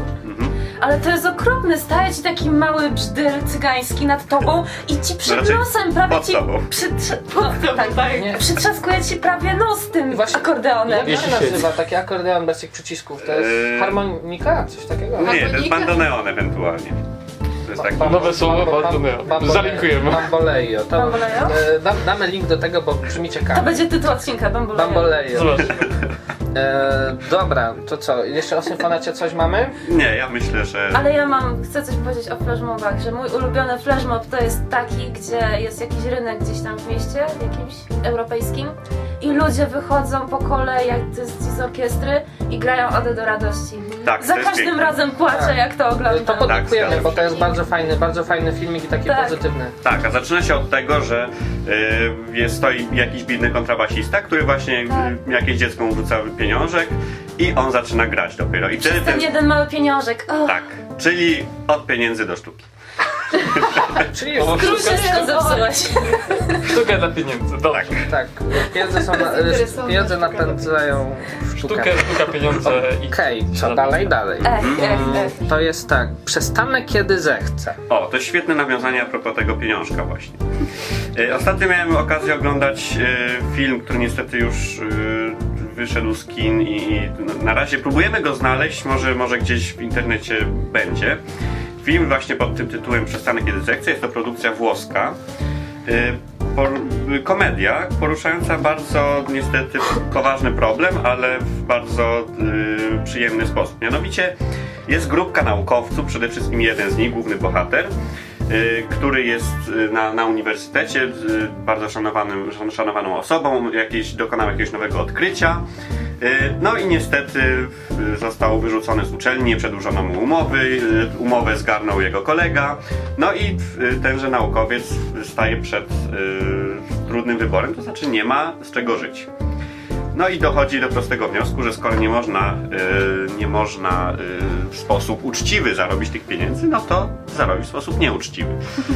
[SPEAKER 3] Ale to jest okropne, staje ci taki mały brzdel cygański nad tobą i ci przed
[SPEAKER 2] raczej
[SPEAKER 3] nosem prawie
[SPEAKER 2] pod
[SPEAKER 3] ci
[SPEAKER 2] tobą.
[SPEAKER 3] przytrze- no, tak,
[SPEAKER 1] Nie.
[SPEAKER 3] przytrzaskuje ci prawie nos tym
[SPEAKER 1] I właśnie-
[SPEAKER 3] akordeonem.
[SPEAKER 1] Jak
[SPEAKER 4] Jeśli
[SPEAKER 1] się nazywa taki akordeon bez tych przycisków? To jest
[SPEAKER 2] Eee.
[SPEAKER 1] harmonika? Coś takiego?
[SPEAKER 2] Nie, to jest
[SPEAKER 5] Harmonika?
[SPEAKER 2] bandoneon ewentualnie. To jest taki...
[SPEAKER 4] Nowe słowo,
[SPEAKER 1] bambole-
[SPEAKER 4] Zalinkujemy.
[SPEAKER 1] Bambolejo. To,
[SPEAKER 3] Bambolejo?
[SPEAKER 1] e, dam, damy link do tego, bo brzmi
[SPEAKER 3] To
[SPEAKER 1] ciekawe.
[SPEAKER 3] będzie tytuł odcinka, Bambolejo.
[SPEAKER 1] Bambolejo.
[SPEAKER 4] Zobacz.
[SPEAKER 1] E, dobra, to co? Jeszcze o symfonecie coś mamy?
[SPEAKER 2] Nie, ja myślę, że...
[SPEAKER 3] Ale ja mam, chcę coś powiedzieć o flashmobach, że mój ulubiony flashmob to jest taki, gdzie jest jakiś rynek gdzieś tam w mieście, jakimś europejskim i ludzie wychodzą po kolei, jak to jest z orkiestry i grają Odę do radości.
[SPEAKER 2] Tak,
[SPEAKER 3] Za
[SPEAKER 2] to
[SPEAKER 3] każdym razem płaczę,
[SPEAKER 1] Tak.
[SPEAKER 3] jak to
[SPEAKER 1] To
[SPEAKER 3] oglądam.
[SPEAKER 1] podykujemy,
[SPEAKER 2] zgadzam
[SPEAKER 1] bo to jest bardzo fajny, bardzo fajny filmik i taki
[SPEAKER 3] Tak.
[SPEAKER 1] pozytywny.
[SPEAKER 2] Tak, a zaczyna się od tego, że y, jest stoi jakiś biedny kontrabasista, który właśnie
[SPEAKER 3] Tak.
[SPEAKER 2] y, jakieś dziecko mu rzuca pieniążek i on zaczyna grać dopiero. I wtedy
[SPEAKER 3] Ten
[SPEAKER 2] ten...
[SPEAKER 3] jeden mały pieniążek. Oh.
[SPEAKER 2] Tak, czyli od pieniędzy do sztuki.
[SPEAKER 1] Czyli
[SPEAKER 4] O,
[SPEAKER 1] już,
[SPEAKER 3] Kruszę się zepsułeś.
[SPEAKER 4] Sztuka dla pieniędzy, dobrze.
[SPEAKER 2] Tak.
[SPEAKER 1] tak, pieniądze są, na, pieniądze
[SPEAKER 5] sztuka.
[SPEAKER 1] napędzają sztukę.
[SPEAKER 4] Sztukę, sztuka, pieniądze i...
[SPEAKER 1] Okej, co dalej, dalej?
[SPEAKER 3] Ech.
[SPEAKER 1] To jest tak, przestanę kiedy zechcę.
[SPEAKER 2] O, to świetne nawiązanie a propos tego pieniążka właśnie. E, Ostatnio miałem okazję oglądać e, film, który niestety już e, wyszedł z kin i, i na razie próbujemy go znaleźć, może, może gdzieś w internecie będzie. Film właśnie pod tym tytułem Przestanę kiedy zechcę, jest to produkcja włoska. Por, komedia poruszająca bardzo niestety poważny problem, ale w bardzo y, przyjemny sposób. Mianowicie jest grupka naukowców, przede wszystkim jeden z nich, główny bohater, y, który jest y, na, na uniwersytecie, y, bardzo szanowanym, szanowaną osobą, jakieś, dokonał jakiegoś nowego odkrycia. Y, No i niestety y, został wyrzucony z uczelni, przedłużono mu umowy, y, umowę zgarnął jego kolega. No i y, tenże naukowiec staje przed y, trudnym wyborem, to znaczy nie ma z czego żyć. No i dochodzi do prostego wniosku, że skoro nie można, y, nie można y, w sposób uczciwy zarobić tych pieniędzy, no to zarobi w sposób nieuczciwy.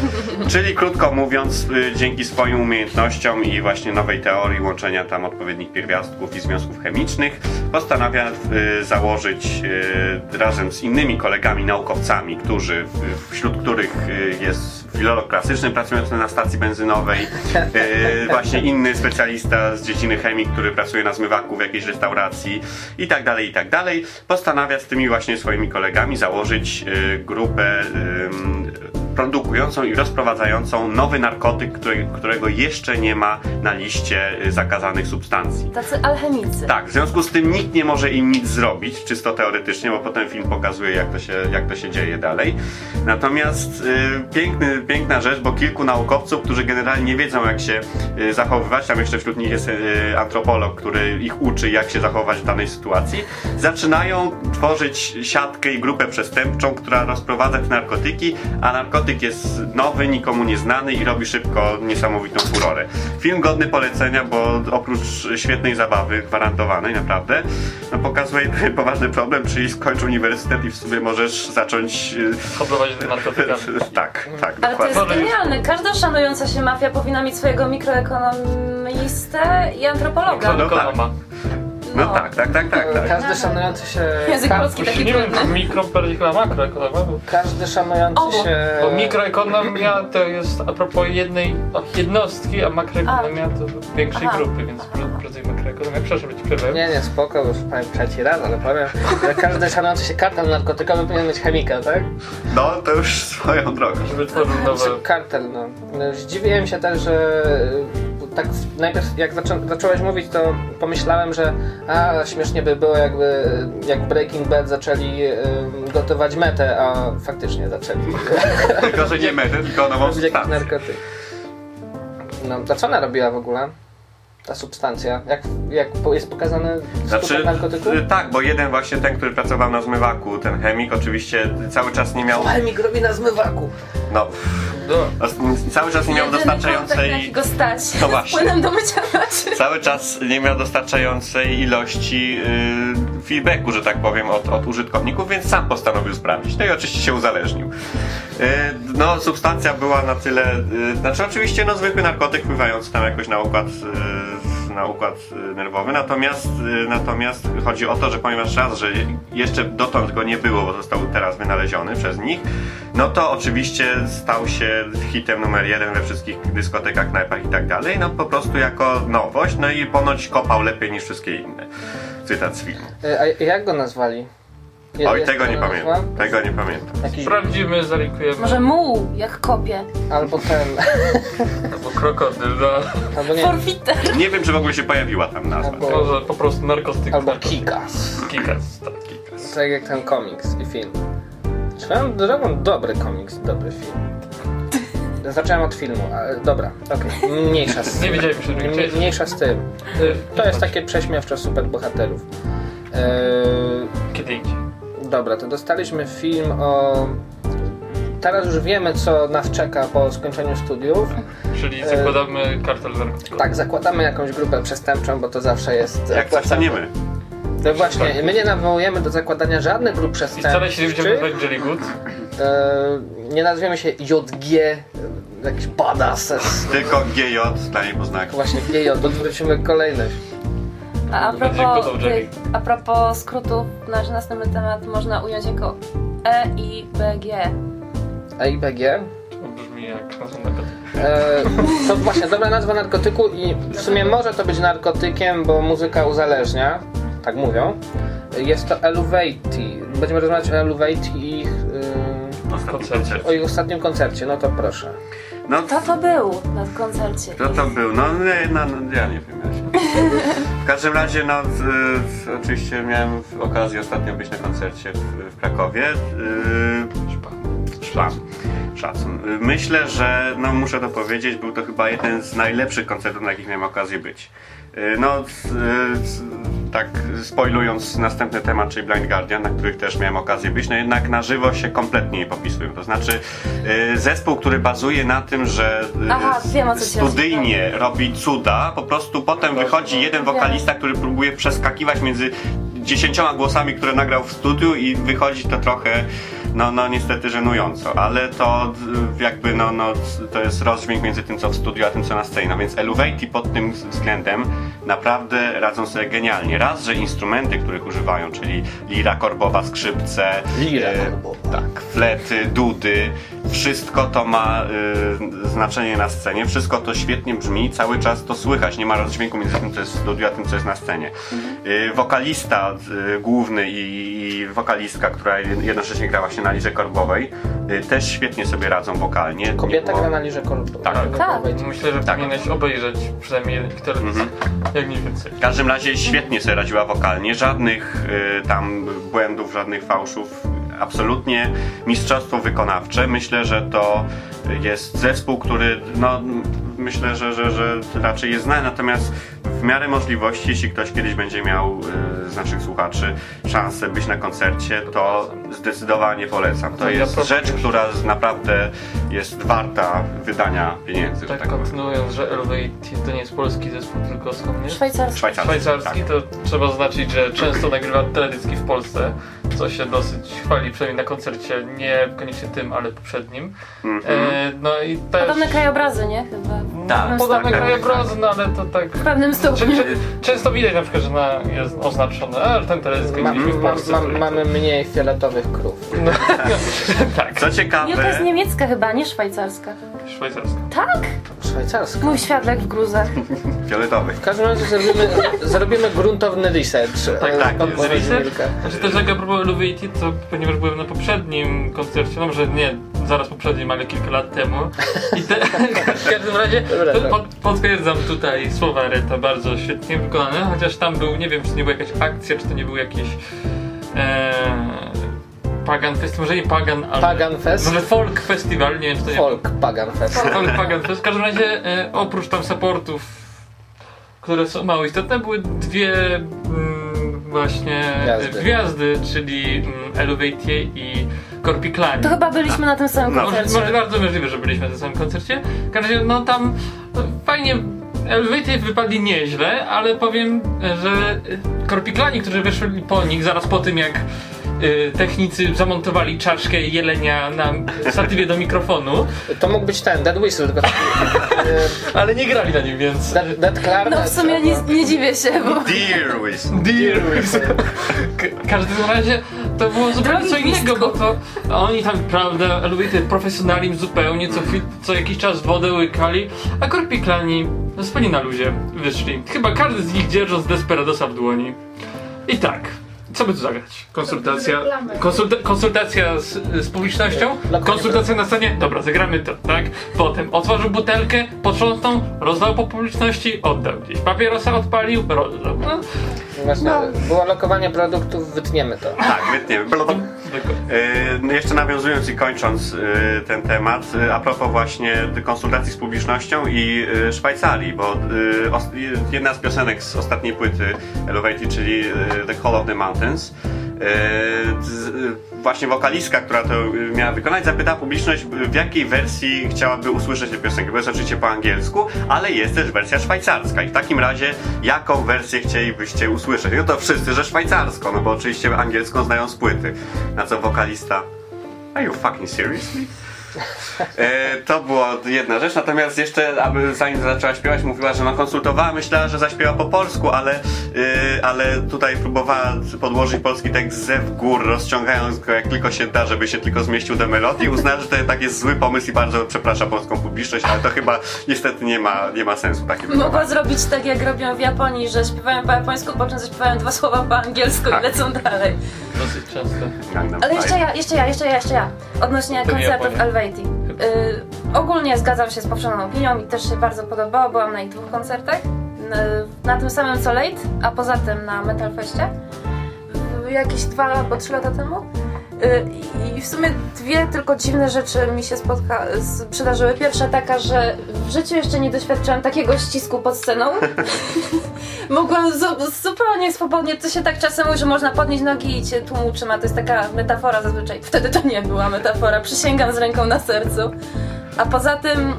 [SPEAKER 2] Czyli krótko mówiąc, y, dzięki swoim umiejętnościom i właśnie nowej teorii łączenia tam odpowiednich pierwiastków i związków chemicznych, postanawia założyć razem z innymi kolegami naukowcami, którzy, wśród których jest filolog klasyczny pracujący na stacji benzynowej, y, właśnie inny specjalista z dziedziny chemii, który pracuje na zmywaku w jakiejś restauracji. I tak dalej, i tak dalej, postanawia z tymi właśnie swoimi kolegami założyć y, grupę produkującą i rozprowadzającą nowy narkotyk, który, którego jeszcze nie ma na liście y, zakazanych substancji.
[SPEAKER 3] Tacy alchemicy.
[SPEAKER 2] Tak, w związku z tym nikt nie może im nic zrobić, czysto teoretycznie, bo potem film pokazuje, jak to się, jak to się dzieje dalej. Natomiast y, piękny, piękna rzecz, bo kilku naukowców, którzy generalnie nie wiedzą, jak się y, zachowywać, tam jeszcze wśród nich jest y, antropolog, który ich uczy, jak się zachować w danej sytuacji, zaczynają tworzyć siatkę i grupę przestępczą, która rozprowadza te narkotyki, a narkotyk jest nowy, nikomu nieznany i robi szybko niesamowitą furorę. Film godny polecenia, bo oprócz świetnej zabawy, gwarantowanej naprawdę, no pokazuje poważny problem, czyli skończ uniwersytet i w sumie możesz zacząć... y,
[SPEAKER 4] Handlować narkotykami.
[SPEAKER 2] Tak, tak,
[SPEAKER 3] Ale to jest
[SPEAKER 2] dokładnie.
[SPEAKER 3] genialne. Każda szanująca się mafia powinna mieć swojego mikroekonomistę i antropologa.
[SPEAKER 2] No tak. No tak, tak, tak, tak, tak.
[SPEAKER 1] Każdy szanujący się...
[SPEAKER 3] Język
[SPEAKER 1] ka-
[SPEAKER 3] polski taki
[SPEAKER 4] Nie wiem,
[SPEAKER 3] trudny.
[SPEAKER 4] mikro bardziej chyba makroekonomia. bo-
[SPEAKER 1] Każdy szanujący
[SPEAKER 3] Obu.
[SPEAKER 1] się...
[SPEAKER 4] Bo mikroekonomia to jest a propos jednej o, jednostki, a makroekonomia to większej
[SPEAKER 3] Aha.
[SPEAKER 4] grupy, więc pr- prędzej makroekonomia. Przepraszam, że ci przerwałem.
[SPEAKER 1] Nie, nie, spoko, już powiem trzeci raz, ale powiem, że każdy szanujący się kartel narkotykowy powinien mieć chemika, tak?
[SPEAKER 2] No to już swoją drogą.
[SPEAKER 4] Żeby tworzył nowe...
[SPEAKER 1] Znaczy, kartel, no. No, Zdziwiłem się też, że tak najpierw jak zaczą, zacząłeś mówić, to pomyślałem, że a, śmiesznie by było jakby jak Breaking Bad zaczęli gotować metę, a faktycznie zaczęli
[SPEAKER 2] Tylko, że nie metę, tylko nową substancję.
[SPEAKER 1] narkotyk. No, to co ona robiła w ogóle? Ta substancja? Jak, jak jest pokazane
[SPEAKER 2] Znaczy,
[SPEAKER 1] narkotyku?
[SPEAKER 2] tak, bo jeden właśnie ten, który pracował na zmywaku, ten chemik, oczywiście cały czas nie miał,
[SPEAKER 1] Chemik robi na zmywaku.
[SPEAKER 2] no,
[SPEAKER 4] No,
[SPEAKER 2] cały czas nie miał
[SPEAKER 3] Jedyny
[SPEAKER 2] dostarczającej,
[SPEAKER 3] go stać
[SPEAKER 2] No właśnie.
[SPEAKER 3] do mycia
[SPEAKER 2] cały czas nie miał dostarczającej ilości y, feedbacku, że tak powiem, od, od użytkowników, więc sam postanowił sprawdzić. No i oczywiście się uzależnił. Y, no, substancja była na tyle, y, znaczy oczywiście no zwykły narkotyk wpływający tam jakoś na układ, y, na układ nerwowy, natomiast, natomiast chodzi o to, że ponieważ raz, że jeszcze dotąd go nie było, bo został teraz wynaleziony przez nich, no to oczywiście stał się hitem numer jeden we wszystkich dyskotekach, knajpach i tak dalej, no po prostu jako nowość, no i ponoć kopał lepiej niż wszystkie inne. Cytat z filmu.
[SPEAKER 1] Y, A jak go nazwali? Je-
[SPEAKER 2] Oj, tego nie
[SPEAKER 1] nazwa?
[SPEAKER 2] pamiętam. Tego nie pamiętam.
[SPEAKER 4] Sprawdzimy, zalinkujemy.
[SPEAKER 3] Może muł, jak kopie.
[SPEAKER 1] albo ten,
[SPEAKER 4] Albo krokodyl, no.
[SPEAKER 1] albo nie,
[SPEAKER 3] Forfiter.
[SPEAKER 2] Nie wiem, czy w ogóle się pojawiła tam nazwa.
[SPEAKER 1] Albo-
[SPEAKER 4] Może po prostu narkotyk.
[SPEAKER 1] albo. Kikas.
[SPEAKER 4] Kikas, tak.
[SPEAKER 1] Tak jak ten komiks i film. Swoją drogą dobry komiks, dobry film. Zacząłem od filmu, ale dobra, okej. Mniejsza z
[SPEAKER 4] Nie wiedziałem że
[SPEAKER 1] Mniej- Mniejsza z tym.
[SPEAKER 4] Y,
[SPEAKER 1] To jest takie prześmiewcze superbohaterów. Eee,
[SPEAKER 4] Kiedy indziej.
[SPEAKER 1] dobra, to dostaliśmy film o... Teraz już wiemy, co nas czeka po skończeniu studiów.
[SPEAKER 4] Czyli
[SPEAKER 1] E,
[SPEAKER 4] zakładamy kartel narkotykowy.
[SPEAKER 1] Tak, zakładamy jakąś grupę przestępczą, bo to zawsze jest...
[SPEAKER 2] Jak coś, to nie my.
[SPEAKER 1] No właśnie, my nie nawołujemy do zakładania żadnych grup
[SPEAKER 4] I wcale się nie będziemy nazywać Jelly Good.
[SPEAKER 1] E, nie nazwiemy się JG, e, jakiś badass.
[SPEAKER 2] Tylko GJ dla niepoznaków.
[SPEAKER 1] Właśnie GJ, odwrócimy kolejność.
[SPEAKER 3] A, a, propos, tych- a propos skrótów, nasz następny temat można ująć jako E EIBG.
[SPEAKER 1] EIBG?
[SPEAKER 4] To brzmi jak nazwa narkotyku.
[SPEAKER 1] E, to właśnie dobra nazwa narkotyku i w sumie może to być narkotykiem, bo muzyka uzależnia, tak mówią. Jest to Eluvati. Będziemy rozmawiać o Eluvati i ich, y,
[SPEAKER 4] koncercie.
[SPEAKER 1] o ich ostatnim koncercie, no to proszę.
[SPEAKER 2] No,
[SPEAKER 3] Kto to był na koncercie?
[SPEAKER 2] kto to był? No, nie, no, no ja nie wiem. Ja się... W każdym razie, no, z, z, oczywiście miałem okazję ostatnio być na koncercie w, w Krakowie. Yy, Szpan. Szacun. Myślę, że, no muszę to powiedzieć, był to chyba jeden z najlepszych koncertów, na jakich miałem okazję być. Y, No, z- z- tak spoilując następny temat, czyli Blind Guardian, na których też miałem okazję być, no jednak na żywo się kompletnie nie popisują. To znaczy y, zespół, który bazuje na tym, że y,
[SPEAKER 3] Aha, wiem,
[SPEAKER 2] studyjnie robi cuda, po prostu potem wychodzi jeden wokalista, który próbuje przeskakiwać między dziesięcioma głosami, które nagrał w studiu i wychodzi to trochę, no, no niestety żenująco, ale to y, jakby, no, no, to jest rozdźwięk między tym, co w studiu, a tym, co na scenie. No więc Eluvati pod tym względem naprawdę radzą sobie genialnie. Raz, że instrumenty, których używają, czyli lira korbowa, skrzypce,
[SPEAKER 1] Lira
[SPEAKER 2] e,
[SPEAKER 1] korbowa.
[SPEAKER 2] tak, flety, dudy, wszystko to ma y, znaczenie na scenie, wszystko to świetnie brzmi, cały czas to słychać, nie ma rozdźwięku między tym, co jest w studiu, a tym, co jest na scenie. Y, wokalista y, główny i, i wokalistka, która jednocześnie gra właśnie na lirze korbowej, y, też świetnie sobie radzą wokalnie.
[SPEAKER 1] Kobieta
[SPEAKER 2] było-
[SPEAKER 1] gra na lirze korbowej.
[SPEAKER 2] Tak.
[SPEAKER 3] Tak.
[SPEAKER 4] Myślę, że
[SPEAKER 2] Tak.
[SPEAKER 4] powinieneś obejrzeć przynajmniej teledysk,
[SPEAKER 2] Mhm.
[SPEAKER 4] jak nie więcej.
[SPEAKER 2] W każdym razie świetnie sobie radziła wokalnie, żadnych y, tam błędów, żadnych fałszów. Absolutnie mistrzostwo wykonawcze. Myślę, że to jest zespół, który no, myślę, że, że, że raczej jest znany, natomiast w miarę możliwości, jeśli ktoś kiedyś będzie miał y, z naszych słuchaczy szansę być na koncercie, to zdecydowanie polecam. To
[SPEAKER 4] To ja
[SPEAKER 2] jest rzecz,
[SPEAKER 4] już.
[SPEAKER 2] która naprawdę jest warta wydania pieniędzy.
[SPEAKER 4] Tak,
[SPEAKER 2] tak
[SPEAKER 4] kontynuując, że Elevate to nie jest polski zespół, tylko skąd?
[SPEAKER 3] Szwajcarski.
[SPEAKER 2] Szwajcarski.
[SPEAKER 4] Szwajcarski,
[SPEAKER 2] tak.
[SPEAKER 4] to trzeba zaznaczyć, że często nagrywa teledyski w Polsce, co się dosyć chwali, przynajmniej na koncercie, nie koniecznie tym, ale poprzednim.
[SPEAKER 2] Mhm.
[SPEAKER 4] E, no i też...
[SPEAKER 3] Podobne krajobrazy, nie? Chyba.
[SPEAKER 2] Tak,
[SPEAKER 4] Podobne
[SPEAKER 2] tak,
[SPEAKER 4] krajobrazy, no ale to tak...
[SPEAKER 3] W pewnym
[SPEAKER 4] Cze-
[SPEAKER 3] stopniu.
[SPEAKER 4] cze- Często widać na przykład, że na, jest oznaczone, a ten teledysk
[SPEAKER 1] Ma,
[SPEAKER 4] widzieliśmy w
[SPEAKER 1] ma,
[SPEAKER 4] Polsce.
[SPEAKER 1] ma,
[SPEAKER 4] który-
[SPEAKER 1] mamy mniej fioletowych krów.
[SPEAKER 4] No, tak,
[SPEAKER 2] Co ciekawe...
[SPEAKER 3] Miłka jest niemiecka chyba, nie szwajcarska.
[SPEAKER 4] Szwajcarska.
[SPEAKER 3] Tak?
[SPEAKER 1] Szwajcarska.
[SPEAKER 3] Mój świadek w gruzach.
[SPEAKER 2] Fioletowy.
[SPEAKER 1] W każdym razie zrobimy, zrobimy gruntowny research.
[SPEAKER 4] Tak,
[SPEAKER 2] tak,
[SPEAKER 4] research. Znaczy też jak a propos Eluvati, to ponieważ byłem na poprzednim koncercie, no może nie zaraz poprzednim, ale kilka lat temu. I te, w każdym razie pod, potwierdzam tutaj słowa Reta, bardzo świetnie wykonane, chociaż tam był, nie wiem czy to nie była jakaś akcja, czy to nie był jakiś e, Pagan Fest, może nie Pagan, ale...
[SPEAKER 1] Pagan Fest?
[SPEAKER 4] Może Folk Festival, nie wiem czy to nie był.
[SPEAKER 1] Folk Pagan Fest.
[SPEAKER 4] Folk Pagan Fest. W każdym razie e, oprócz tam supportów, które są mało istotne, były dwie mm, właśnie
[SPEAKER 1] Gwiazdy.
[SPEAKER 4] e, gwiazdy, czyli mm, Eluveitie i Korpiklani.
[SPEAKER 3] To chyba byliśmy na tym samym
[SPEAKER 2] No,
[SPEAKER 4] Może, może
[SPEAKER 3] koncercie.
[SPEAKER 4] bardzo możliwe, że byliśmy na tym samym koncercie. W każdym razie, no tam no, fajnie Eluveitie wypadli nieźle, ale powiem, że Korpiklani, którzy wyszli po nich zaraz po tym jak technicy zamontowali czaszkę jelenia na statywie do mikrofonu,
[SPEAKER 1] To mógł być ten, Dead Whistle, tylko
[SPEAKER 4] ale nie grali na nim, więc...
[SPEAKER 1] Dead, dead Claret.
[SPEAKER 3] No w sumie nie, nie dziwię się, bo
[SPEAKER 2] Dear Whistle.
[SPEAKER 4] Dear K- W każdym razie to było zupełnie
[SPEAKER 3] Drogi
[SPEAKER 4] co innego, bo to oni tam, prawda, Eluveitie profesjonalizm zupełnie, co, co jakiś czas wodę łykali, a Korpiklani zupełnie na luzie wyszli. Chyba każdy z nich dzierżąc Desperadosa w dłoni. I tak, co by tu zagrać? Konsultacja, konsulta, konsultacja z, z publicznością, konsultacja na scenie, dobra, zagramy to, tak? Potem otworzył butelkę, potrząsnął, rozdał po publiczności, oddał gdzieś. Papierosa odpalił, rozdał. No,
[SPEAKER 1] Właśnie, było lokowanie produktów, wytniemy to.
[SPEAKER 2] Tak, wytniemy. E, jeszcze nawiązując i kończąc e, ten temat, e, a propos właśnie konsultacji z publicznością i e, Szwajcarii, bo e, os- jedna z piosenek z ostatniej płyty Eluvati, czyli The Call of the Mountains, z- właśnie wokalistka, która to e, miała wykonać, zapytała publiczność, w jakiej wersji chciałaby usłyszeć tę piosenkę, bo jest oczywiście po angielsku, ale jest też wersja szwajcarska i w takim razie jaką wersję chcielibyście usłyszeć? No to wszyscy, że szwajcarską, no bo oczywiście angielską znają z płyty. Na co wokalista Are you fucking seriously? E, to była jedna rzecz, natomiast jeszcze, aby zanim zaczęła śpiewać, mówiła, że no konsultowała, myślała, że zaśpiewa po polsku, ale, e, ale tutaj próbowała podłożyć polski tekst ze w gór, rozciągając go jak tylko się da, żeby się tylko zmieścił do melodii. Uznała, że to tak jest zły pomysł i bardzo przeprasza polską publiczność, ale to chyba niestety nie ma, nie ma sensu takie
[SPEAKER 3] mogła zrobić tak jak robią w Japonii, że śpiewają po japońsku, po czym zaśpiewają dwa słowa po angielsku
[SPEAKER 2] Tak.
[SPEAKER 3] i lecą dalej.
[SPEAKER 4] dosyć często.
[SPEAKER 3] Ale jeszcze ja, jeszcze ja, jeszcze ja, jeszcze ja. Odnośnie koncertów
[SPEAKER 4] Japonia.
[SPEAKER 3] Elvati. Y, ogólnie zgadzam się z powszechną opinią i też się bardzo podobało. Byłam na ich dwóch koncertach. N- Na tym samym co Late, a poza tym na Metal Festie. W- Jakieś dwa albo trzy lata temu. Y, I w sumie dwie tylko dziwne rzeczy mi się spotka, przydarzyły. Pierwsza taka, że w życiu jeszcze nie doświadczyłam takiego ścisku pod sceną. Mogłam zu- zupełnie swobodnie, to się tak czasem mówi, że można podnieść nogi i cię tłumu trzyma. To jest taka metafora zazwyczaj. Wtedy to nie była metafora, przysięgam z ręką na sercu. A poza tym y,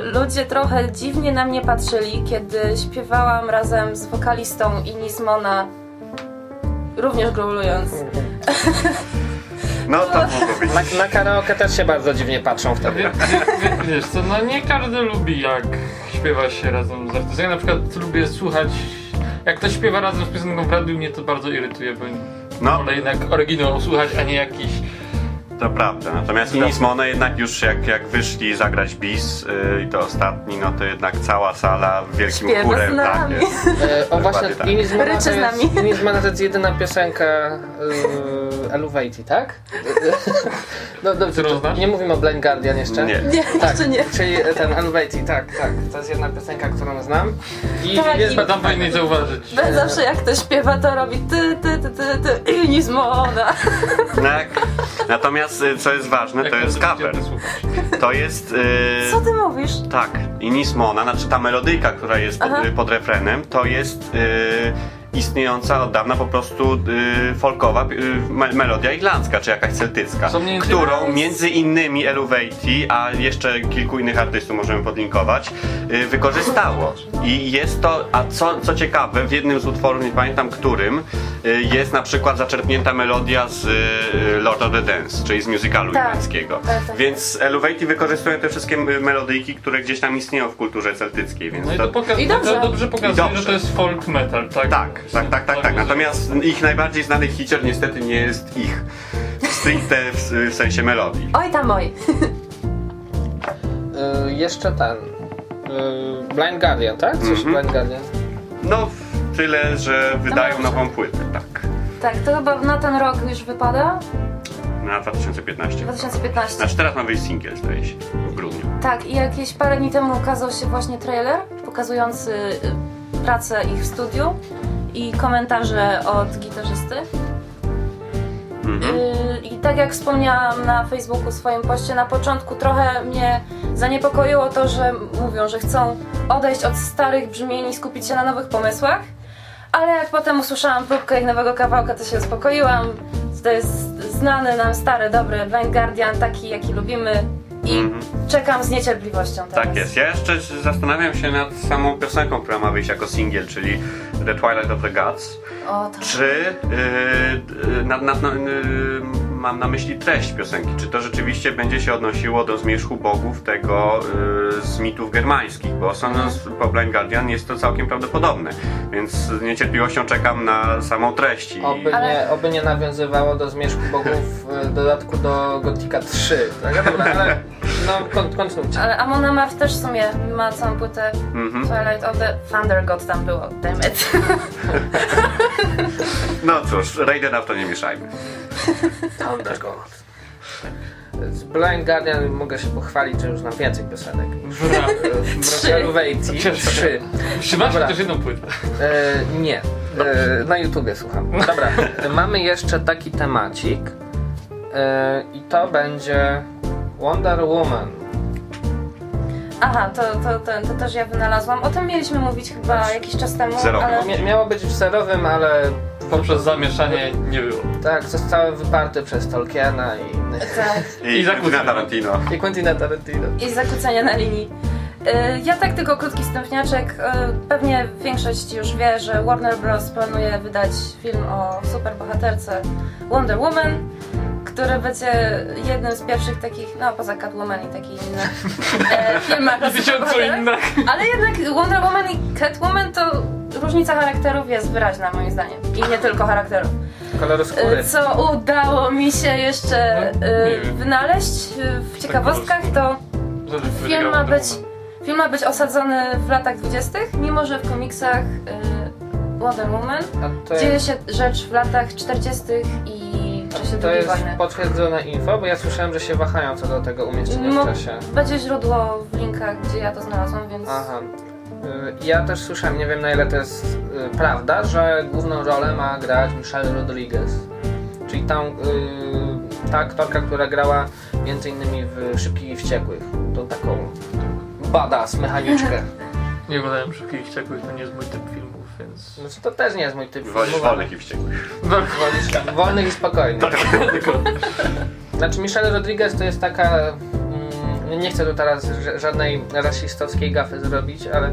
[SPEAKER 3] ludzie trochę dziwnie na mnie patrzyli, kiedy śpiewałam razem z wokalistą Inismona, również growlując.
[SPEAKER 2] No to mogło być.
[SPEAKER 1] Na, na karaoke też się bardzo dziwnie patrzą wtedy.
[SPEAKER 4] Wie, wie, wie, wiesz co, no nie każdy lubi jak śpiewa się razem z artystą. Ja na przykład lubię słuchać, jak ktoś śpiewa razem z piosenką w radiu, mnie to bardzo irytuje, bo
[SPEAKER 2] No.
[SPEAKER 4] wolę jednak oryginał słuchać, a nie jakiś...
[SPEAKER 2] To prawda, natomiast Inismone jednak już jak, jak wyszli zagrać bis yy, i to ostatni, no to jednak cała sala wielkim
[SPEAKER 3] Śpiewa
[SPEAKER 2] chórem,
[SPEAKER 3] z
[SPEAKER 2] tak
[SPEAKER 3] nami.
[SPEAKER 2] jest.
[SPEAKER 1] E, o właśnie,
[SPEAKER 2] Dokładnie tak.
[SPEAKER 1] To,
[SPEAKER 3] z
[SPEAKER 1] jest, to jest jedyna piosenka e, Eluvati, tak? No dobrze, nie mówimy o Blind Guardian jeszcze?
[SPEAKER 2] Nie.
[SPEAKER 3] Nie,
[SPEAKER 1] Tak,
[SPEAKER 3] jeszcze nie.
[SPEAKER 1] czyli ten Eluvati, tak, tak. To jest jedna piosenka, którą znam. I
[SPEAKER 3] Tak,
[SPEAKER 1] jest bardzo
[SPEAKER 4] Tam powinni zauważyć.
[SPEAKER 3] Zawsze jak ktoś śpiewa, to robi ty, ty, ty, ty, ty, Inismona.
[SPEAKER 2] Tak. Natomiast y, co jest ważne, to jest cover.
[SPEAKER 4] to
[SPEAKER 2] jest... Yy,
[SPEAKER 3] Co ty mówisz?
[SPEAKER 2] Tak, Inismona, znaczy ta melodyjka, która jest pod,
[SPEAKER 3] Aha.
[SPEAKER 2] pod refrenem, to jest y, istniejąca od dawna po prostu y, folkowa y, me, melodia irlandzka, czy jakaś celtycka, którą między innymi Eluvati, a jeszcze kilku innych artystów możemy podlinkować, y, wykorzystało. I jest to, a co, co ciekawe, w jednym z utworów, nie pamiętam którym, y, jest na przykład zaczerpnięta melodia z y, Lord of the Dance, czyli z musicalu
[SPEAKER 3] Tak.
[SPEAKER 2] irlandzkiego.
[SPEAKER 3] Tak, tak.
[SPEAKER 2] Więc Eluvati wykorzystują te wszystkie y, melodyjki, które gdzieś tam istnieją w kulturze celtyckiej, więc
[SPEAKER 4] No i to, poka-
[SPEAKER 3] I dobrze.
[SPEAKER 4] to dobrze pokazuje,
[SPEAKER 2] I dobrze.
[SPEAKER 4] że to jest folk metal, tak?
[SPEAKER 2] tak, tak, tak, tak, tak. Natomiast ich najbardziej znany hicior niestety nie jest ich. Stricte w, w sensie melodii.
[SPEAKER 3] Oj tam oj.
[SPEAKER 1] E, jeszcze ten. e, Blind Guardian, tak? Coś
[SPEAKER 2] Mhm.
[SPEAKER 1] Blind Guardian.
[SPEAKER 2] No, tyle, że wydają
[SPEAKER 3] dobrze.
[SPEAKER 2] nową płytę, tak.
[SPEAKER 3] Tak, to chyba na ten rok już wypada.
[SPEAKER 2] Na 2015.
[SPEAKER 3] 2015.
[SPEAKER 2] Znaczy teraz ma wyjść singiel, zdaje się, w grudniu.
[SPEAKER 3] Tak, i jakieś parę dni temu ukazał się właśnie trailer pokazujący y, pracę ich w studiu i komentarze od gitarzysty.
[SPEAKER 2] Mhm.
[SPEAKER 3] Y, I tak jak wspomniałam na Facebooku w swoim poście, na początku trochę mnie zaniepokoiło to, że mówią, że chcą odejść od starych brzmień i skupić się na nowych pomysłach. Ale jak potem usłyszałam próbkę ich nowego kawałka, to się uspokoiłam. To jest znany nam stary, dobry Blind Guardian, taki jaki lubimy. I
[SPEAKER 2] Mhm.
[SPEAKER 3] czekam z niecierpliwością teraz.
[SPEAKER 2] Tak jest. Ja jeszcze zastanawiam się nad samą piosenką, która ma wyjść jako singiel, czyli The Twilight of the Gods.
[SPEAKER 3] O, tak.
[SPEAKER 2] Czy yy, yy, na, na, na, yy, mam na myśli treść piosenki? Czy to rzeczywiście będzie się odnosiło do zmierzchu bogów tego yy, z mitów germańskich? Bo sądząc po Blind Guardian jest to całkiem prawdopodobne. Więc z niecierpliwością czekam na samą treść. I...
[SPEAKER 1] Oby,
[SPEAKER 3] Ale-
[SPEAKER 1] nie, oby nie nawiązywało do Zmierzchu Bogów w dodatku do Gotika 3. Tak, dobra, ale no kon, kontynuujcie.
[SPEAKER 3] Ale Amon Amarth też w sumie ma całą płytę
[SPEAKER 2] Mhm.
[SPEAKER 3] Twilight of the Thunder God tam było, damn it.
[SPEAKER 2] No cóż, Raidena w to nie mieszajmy.
[SPEAKER 1] Thunder God. Z Blind Guardian mogę się pochwalić, że już znam więcej piosenek.
[SPEAKER 4] Cieszę się.
[SPEAKER 1] Trzy.
[SPEAKER 4] Czy masz
[SPEAKER 1] Dobra.
[SPEAKER 4] też jedną płytę?
[SPEAKER 1] E, nie. E, na YouTubie słucham. Dobra, mamy jeszcze taki temacik. E, I to będzie Wonder Woman.
[SPEAKER 3] Aha, to, to, to, to też ja wynalazłam. O tym mieliśmy mówić chyba jakiś czas temu,
[SPEAKER 2] Zerowy.
[SPEAKER 3] ale...
[SPEAKER 1] Mia- miało być w serowym, ale
[SPEAKER 4] Poprzez zamieszanie nie było.
[SPEAKER 1] tak, zostały wyparte przez Tolkiena i innych.
[SPEAKER 3] Tak.
[SPEAKER 2] I,
[SPEAKER 4] I.
[SPEAKER 2] Tarantino.
[SPEAKER 1] I Quentina Tarantino.
[SPEAKER 3] I zakłócenia na linii. Y, Ja tak tylko krótki wstępniaczek. Y, Pewnie większość już wie, że Warner Bros. planuje wydać film o superbohaterce Wonder Woman, który będzie jednym z pierwszych takich, no poza Catwoman i takich innych e, filmach
[SPEAKER 4] tysiącu innych.
[SPEAKER 3] Ale jednak Wonder Woman i Catwoman to różnica charakterów jest wyraźna moim zdaniem. I nie tylko charakterów.
[SPEAKER 1] Koloru skóry.
[SPEAKER 3] Y, Co udało mi się jeszcze
[SPEAKER 4] No, wiem.
[SPEAKER 3] wynaleźć w ciekawostkach, to film ma być, film ma być osadzony w latach 20., mimo że w komiksach y, Wonder Woman dzieje się rzecz w latach 40. i czasie
[SPEAKER 1] to jest
[SPEAKER 3] wojny.
[SPEAKER 1] potwierdzone info, bo ja słyszałem, że się wahają co do tego umieszczenia
[SPEAKER 3] No,
[SPEAKER 1] w czasie.
[SPEAKER 3] Będzie źródło w linkach, gdzie ja to znalazłam, więc
[SPEAKER 1] Aha. Y, Ja też słyszałem, nie wiem na ile to jest y, prawda, że główną rolę ma grać Michelle Rodriguez. Czyli tą y, ta aktorka, która grała między innymi w Szybkich i Wściekłych. Tą taką badass mechaniczkę.
[SPEAKER 4] Nie oglądałem szybkich i wściekłych, to nie jest mój typ filmów, więc...
[SPEAKER 1] Znaczy to też nie jest mój typ
[SPEAKER 2] Wolisz
[SPEAKER 1] filmowy.
[SPEAKER 2] wolnych i wściekłych.
[SPEAKER 1] Wolisz wolnych i spokojnych. Znaczy Michelle Rodriguez to jest taka... Nie chcę tu teraz żadnej rasistowskiej gafy zrobić, ale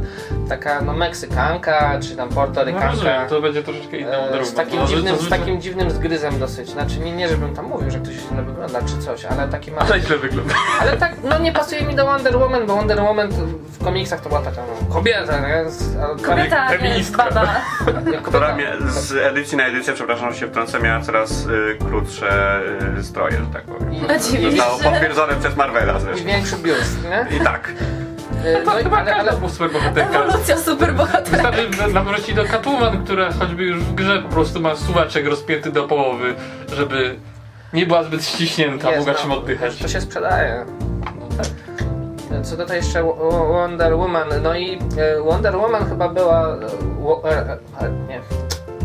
[SPEAKER 1] taka no Meksykanka, czy tam
[SPEAKER 4] No
[SPEAKER 1] Portorykanka.
[SPEAKER 4] rozumiem, to będzie troszeczkę inny
[SPEAKER 1] E, z, takim
[SPEAKER 4] No,
[SPEAKER 1] dziwnym, z
[SPEAKER 4] zazwyczaj-
[SPEAKER 1] takim dziwnym zgryzem dosyć. Znaczy nie, nie żebym tam mówił, że ktoś źle wygląda czy coś, ale taki ma.
[SPEAKER 4] Ale źle wygląda.
[SPEAKER 1] Ale tak, no nie pasuje mi do Wonder Woman, bo Wonder Woman w komiksach to była taka no, kobieta, nie?
[SPEAKER 3] Kobieta, nie
[SPEAKER 4] Feministka.
[SPEAKER 2] Która z edycji na edycję, przepraszam, że się wtrącę, miała coraz y, krótsze y, stroje, że tak powiem.
[SPEAKER 1] I.
[SPEAKER 2] Zostało potwierdzone przez Marvela
[SPEAKER 1] I
[SPEAKER 2] zresztą.
[SPEAKER 1] Większy biust, nie?
[SPEAKER 2] I tak.
[SPEAKER 1] E,
[SPEAKER 4] To
[SPEAKER 1] No i,
[SPEAKER 4] chyba
[SPEAKER 1] ale, ale
[SPEAKER 4] superbohaterka.
[SPEAKER 3] Ewolucja superbohatera.
[SPEAKER 4] Wystarczy nawrócić do Catwoman, która choćby już w grze po prostu ma suwaczek rozpięty do połowy, żeby nie była zbyt ściśnięta,
[SPEAKER 1] jest,
[SPEAKER 4] mogła
[SPEAKER 1] no,
[SPEAKER 4] czym oddychać.
[SPEAKER 1] To się sprzedaje.
[SPEAKER 4] No tak.
[SPEAKER 1] Co tutaj jeszcze Wo- Wo- Wonder Woman, no i e, Wonder Woman chyba była, e, nie,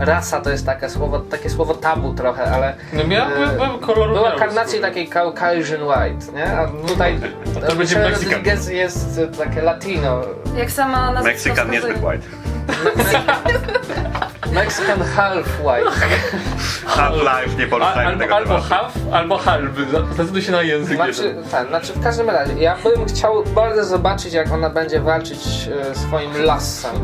[SPEAKER 1] rasa to jest takie słowo, takie słowo tabu trochę, ale
[SPEAKER 4] No miała
[SPEAKER 1] e,
[SPEAKER 4] była
[SPEAKER 1] karnacji takiej Caucasian White, nie? A tutaj
[SPEAKER 4] To
[SPEAKER 1] e,
[SPEAKER 4] będzie.
[SPEAKER 1] Rodriguez jest e, takie latino,
[SPEAKER 3] Jak sama nazwisko
[SPEAKER 2] Meksykan, niezbyt
[SPEAKER 3] wskazuje.
[SPEAKER 2] white.
[SPEAKER 1] Mexican half white.
[SPEAKER 2] Half-Life, nie
[SPEAKER 4] A,
[SPEAKER 2] poruszajmy
[SPEAKER 4] albo,
[SPEAKER 2] tego
[SPEAKER 4] albo
[SPEAKER 2] tematu.
[SPEAKER 4] half, albo halby. Zdecyduj się na język.
[SPEAKER 1] Znaczy, tak, znaczy w każdym razie, ja bym chciał bardzo zobaczyć, jak ona będzie walczyć e, swoim lasem.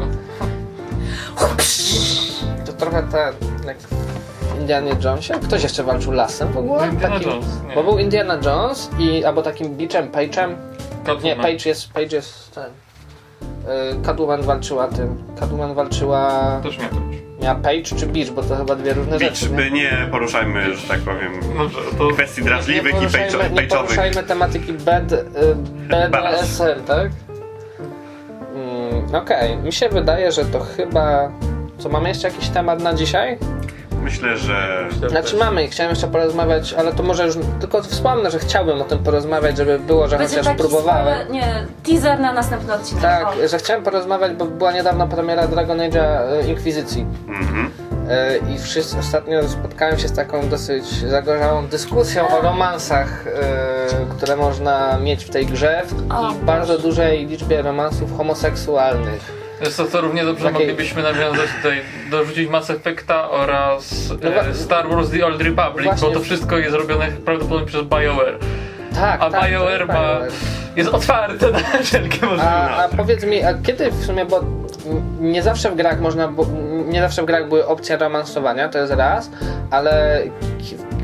[SPEAKER 1] Trochę te, jak w Indianie Jonesie. Ktoś jeszcze walczył lasem w ogóle?
[SPEAKER 4] Indiana
[SPEAKER 1] Takim-
[SPEAKER 4] Jones, nie.
[SPEAKER 1] Bo był Indiana Jones i albo takim Beachem, Page'em.
[SPEAKER 4] Catwoman.
[SPEAKER 1] Nie, Page jest, Page jest ten. Y, Catwoman walczyła tym. Catwoman walczyła.
[SPEAKER 4] Też miał to być.
[SPEAKER 1] Miała Page czy Beach, bo to chyba dwie różne
[SPEAKER 2] Beach,
[SPEAKER 1] rzeczy.
[SPEAKER 2] by nie poruszajmy, że tak powiem,
[SPEAKER 4] Dobrze, to...
[SPEAKER 2] kwestii drażliwych i
[SPEAKER 1] poruszajmy, nie poruszajmy tematyki BD, y, BDSM, tak? Mm, Okej, mi się wydaje, że to chyba... Co, mamy jeszcze jakiś temat na dzisiaj?
[SPEAKER 2] Myślę, że
[SPEAKER 1] Znaczy mamy i chciałem jeszcze porozmawiać, ale to może już tylko wspomnę, że chciałbym o tym porozmawiać, żeby było, że
[SPEAKER 3] Będzie
[SPEAKER 1] chociaż próbowałem.
[SPEAKER 3] stały, nie, teaser na następny odcinek.
[SPEAKER 1] Tak,
[SPEAKER 3] O.
[SPEAKER 1] że chciałem porozmawiać, bo była niedawno premiera Dragon Age'a e, Inkwizycji.
[SPEAKER 2] mhm.
[SPEAKER 1] E, I wszyscy ostatnio spotkałem się z taką dosyć zagorzałą dyskusją o romansach, e, które można mieć w tej grze w, i bardzo dużej liczbie romansów homoseksualnych.
[SPEAKER 4] Jest to, to równie dobrze
[SPEAKER 1] Takiej-
[SPEAKER 4] moglibyśmy nawiązać tutaj, dorzucić Mass Effecta oraz
[SPEAKER 1] No
[SPEAKER 4] e, Star Wars The Old Republic,
[SPEAKER 1] Właśnie-
[SPEAKER 4] bo to wszystko jest robione prawdopodobnie przez BioWare.
[SPEAKER 1] Tak,
[SPEAKER 4] A
[SPEAKER 1] tak,
[SPEAKER 4] BioWare
[SPEAKER 1] tak,
[SPEAKER 4] ma...
[SPEAKER 1] BioWare.
[SPEAKER 4] jest otwarte na wszelkie
[SPEAKER 1] A, a
[SPEAKER 4] możliwości.
[SPEAKER 1] powiedz mi, a kiedy w sumie, bo nie zawsze w grach można, nie zawsze w grach były opcje romansowania, to jest raz, ale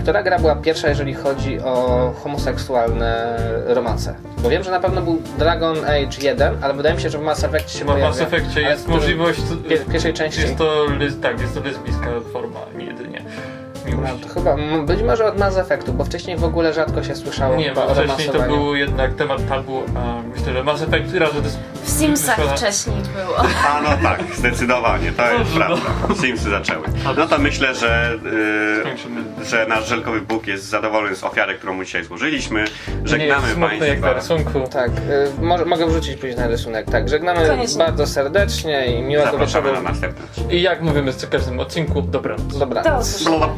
[SPEAKER 1] która gra była pierwsza, jeżeli chodzi o homoseksualne romanse? Bo wiem, że na pewno był Dragon Age 1, ale wydaje mi się, że w Mass Effectie się
[SPEAKER 4] w
[SPEAKER 1] pojawia.
[SPEAKER 4] Mass Effectie jest
[SPEAKER 1] w
[SPEAKER 4] możliwość...
[SPEAKER 1] Pier, pierwszej części.
[SPEAKER 4] Jest to, tak, jest to lesbijska forma, nie
[SPEAKER 1] No, to chyba, być może od Mass Effectu, bo wcześniej w ogóle rzadko się słyszało
[SPEAKER 4] Nie, bo wcześniej to był jednak temat tabu, a myślę, że Mass Effect raz, że to jest...
[SPEAKER 3] W Simsach wcześniej było.
[SPEAKER 2] A no tak, zdecydowanie, to jest
[SPEAKER 4] no.
[SPEAKER 2] prawda. Simsy zaczęły. No to myślę, że,
[SPEAKER 4] Skończymy.
[SPEAKER 2] y, że nasz żelkowy Bóg jest zadowolony z ofiary, którą mu dzisiaj złożyliśmy.
[SPEAKER 4] Nie
[SPEAKER 2] Żegnamy
[SPEAKER 4] jest smutne jak na
[SPEAKER 2] Państwa.
[SPEAKER 4] rysunku.
[SPEAKER 1] Tak, y, może, mogę wrzucić później na rysunek. Tak, żegnamy
[SPEAKER 3] Koniecznie.
[SPEAKER 1] bardzo serdecznie i miłego
[SPEAKER 2] Zapraszamy
[SPEAKER 1] wieczoru.
[SPEAKER 2] na następny.
[SPEAKER 4] I jak mówimy z każdym odcinku, dobranoc.
[SPEAKER 1] Dobranoc.
[SPEAKER 3] Do.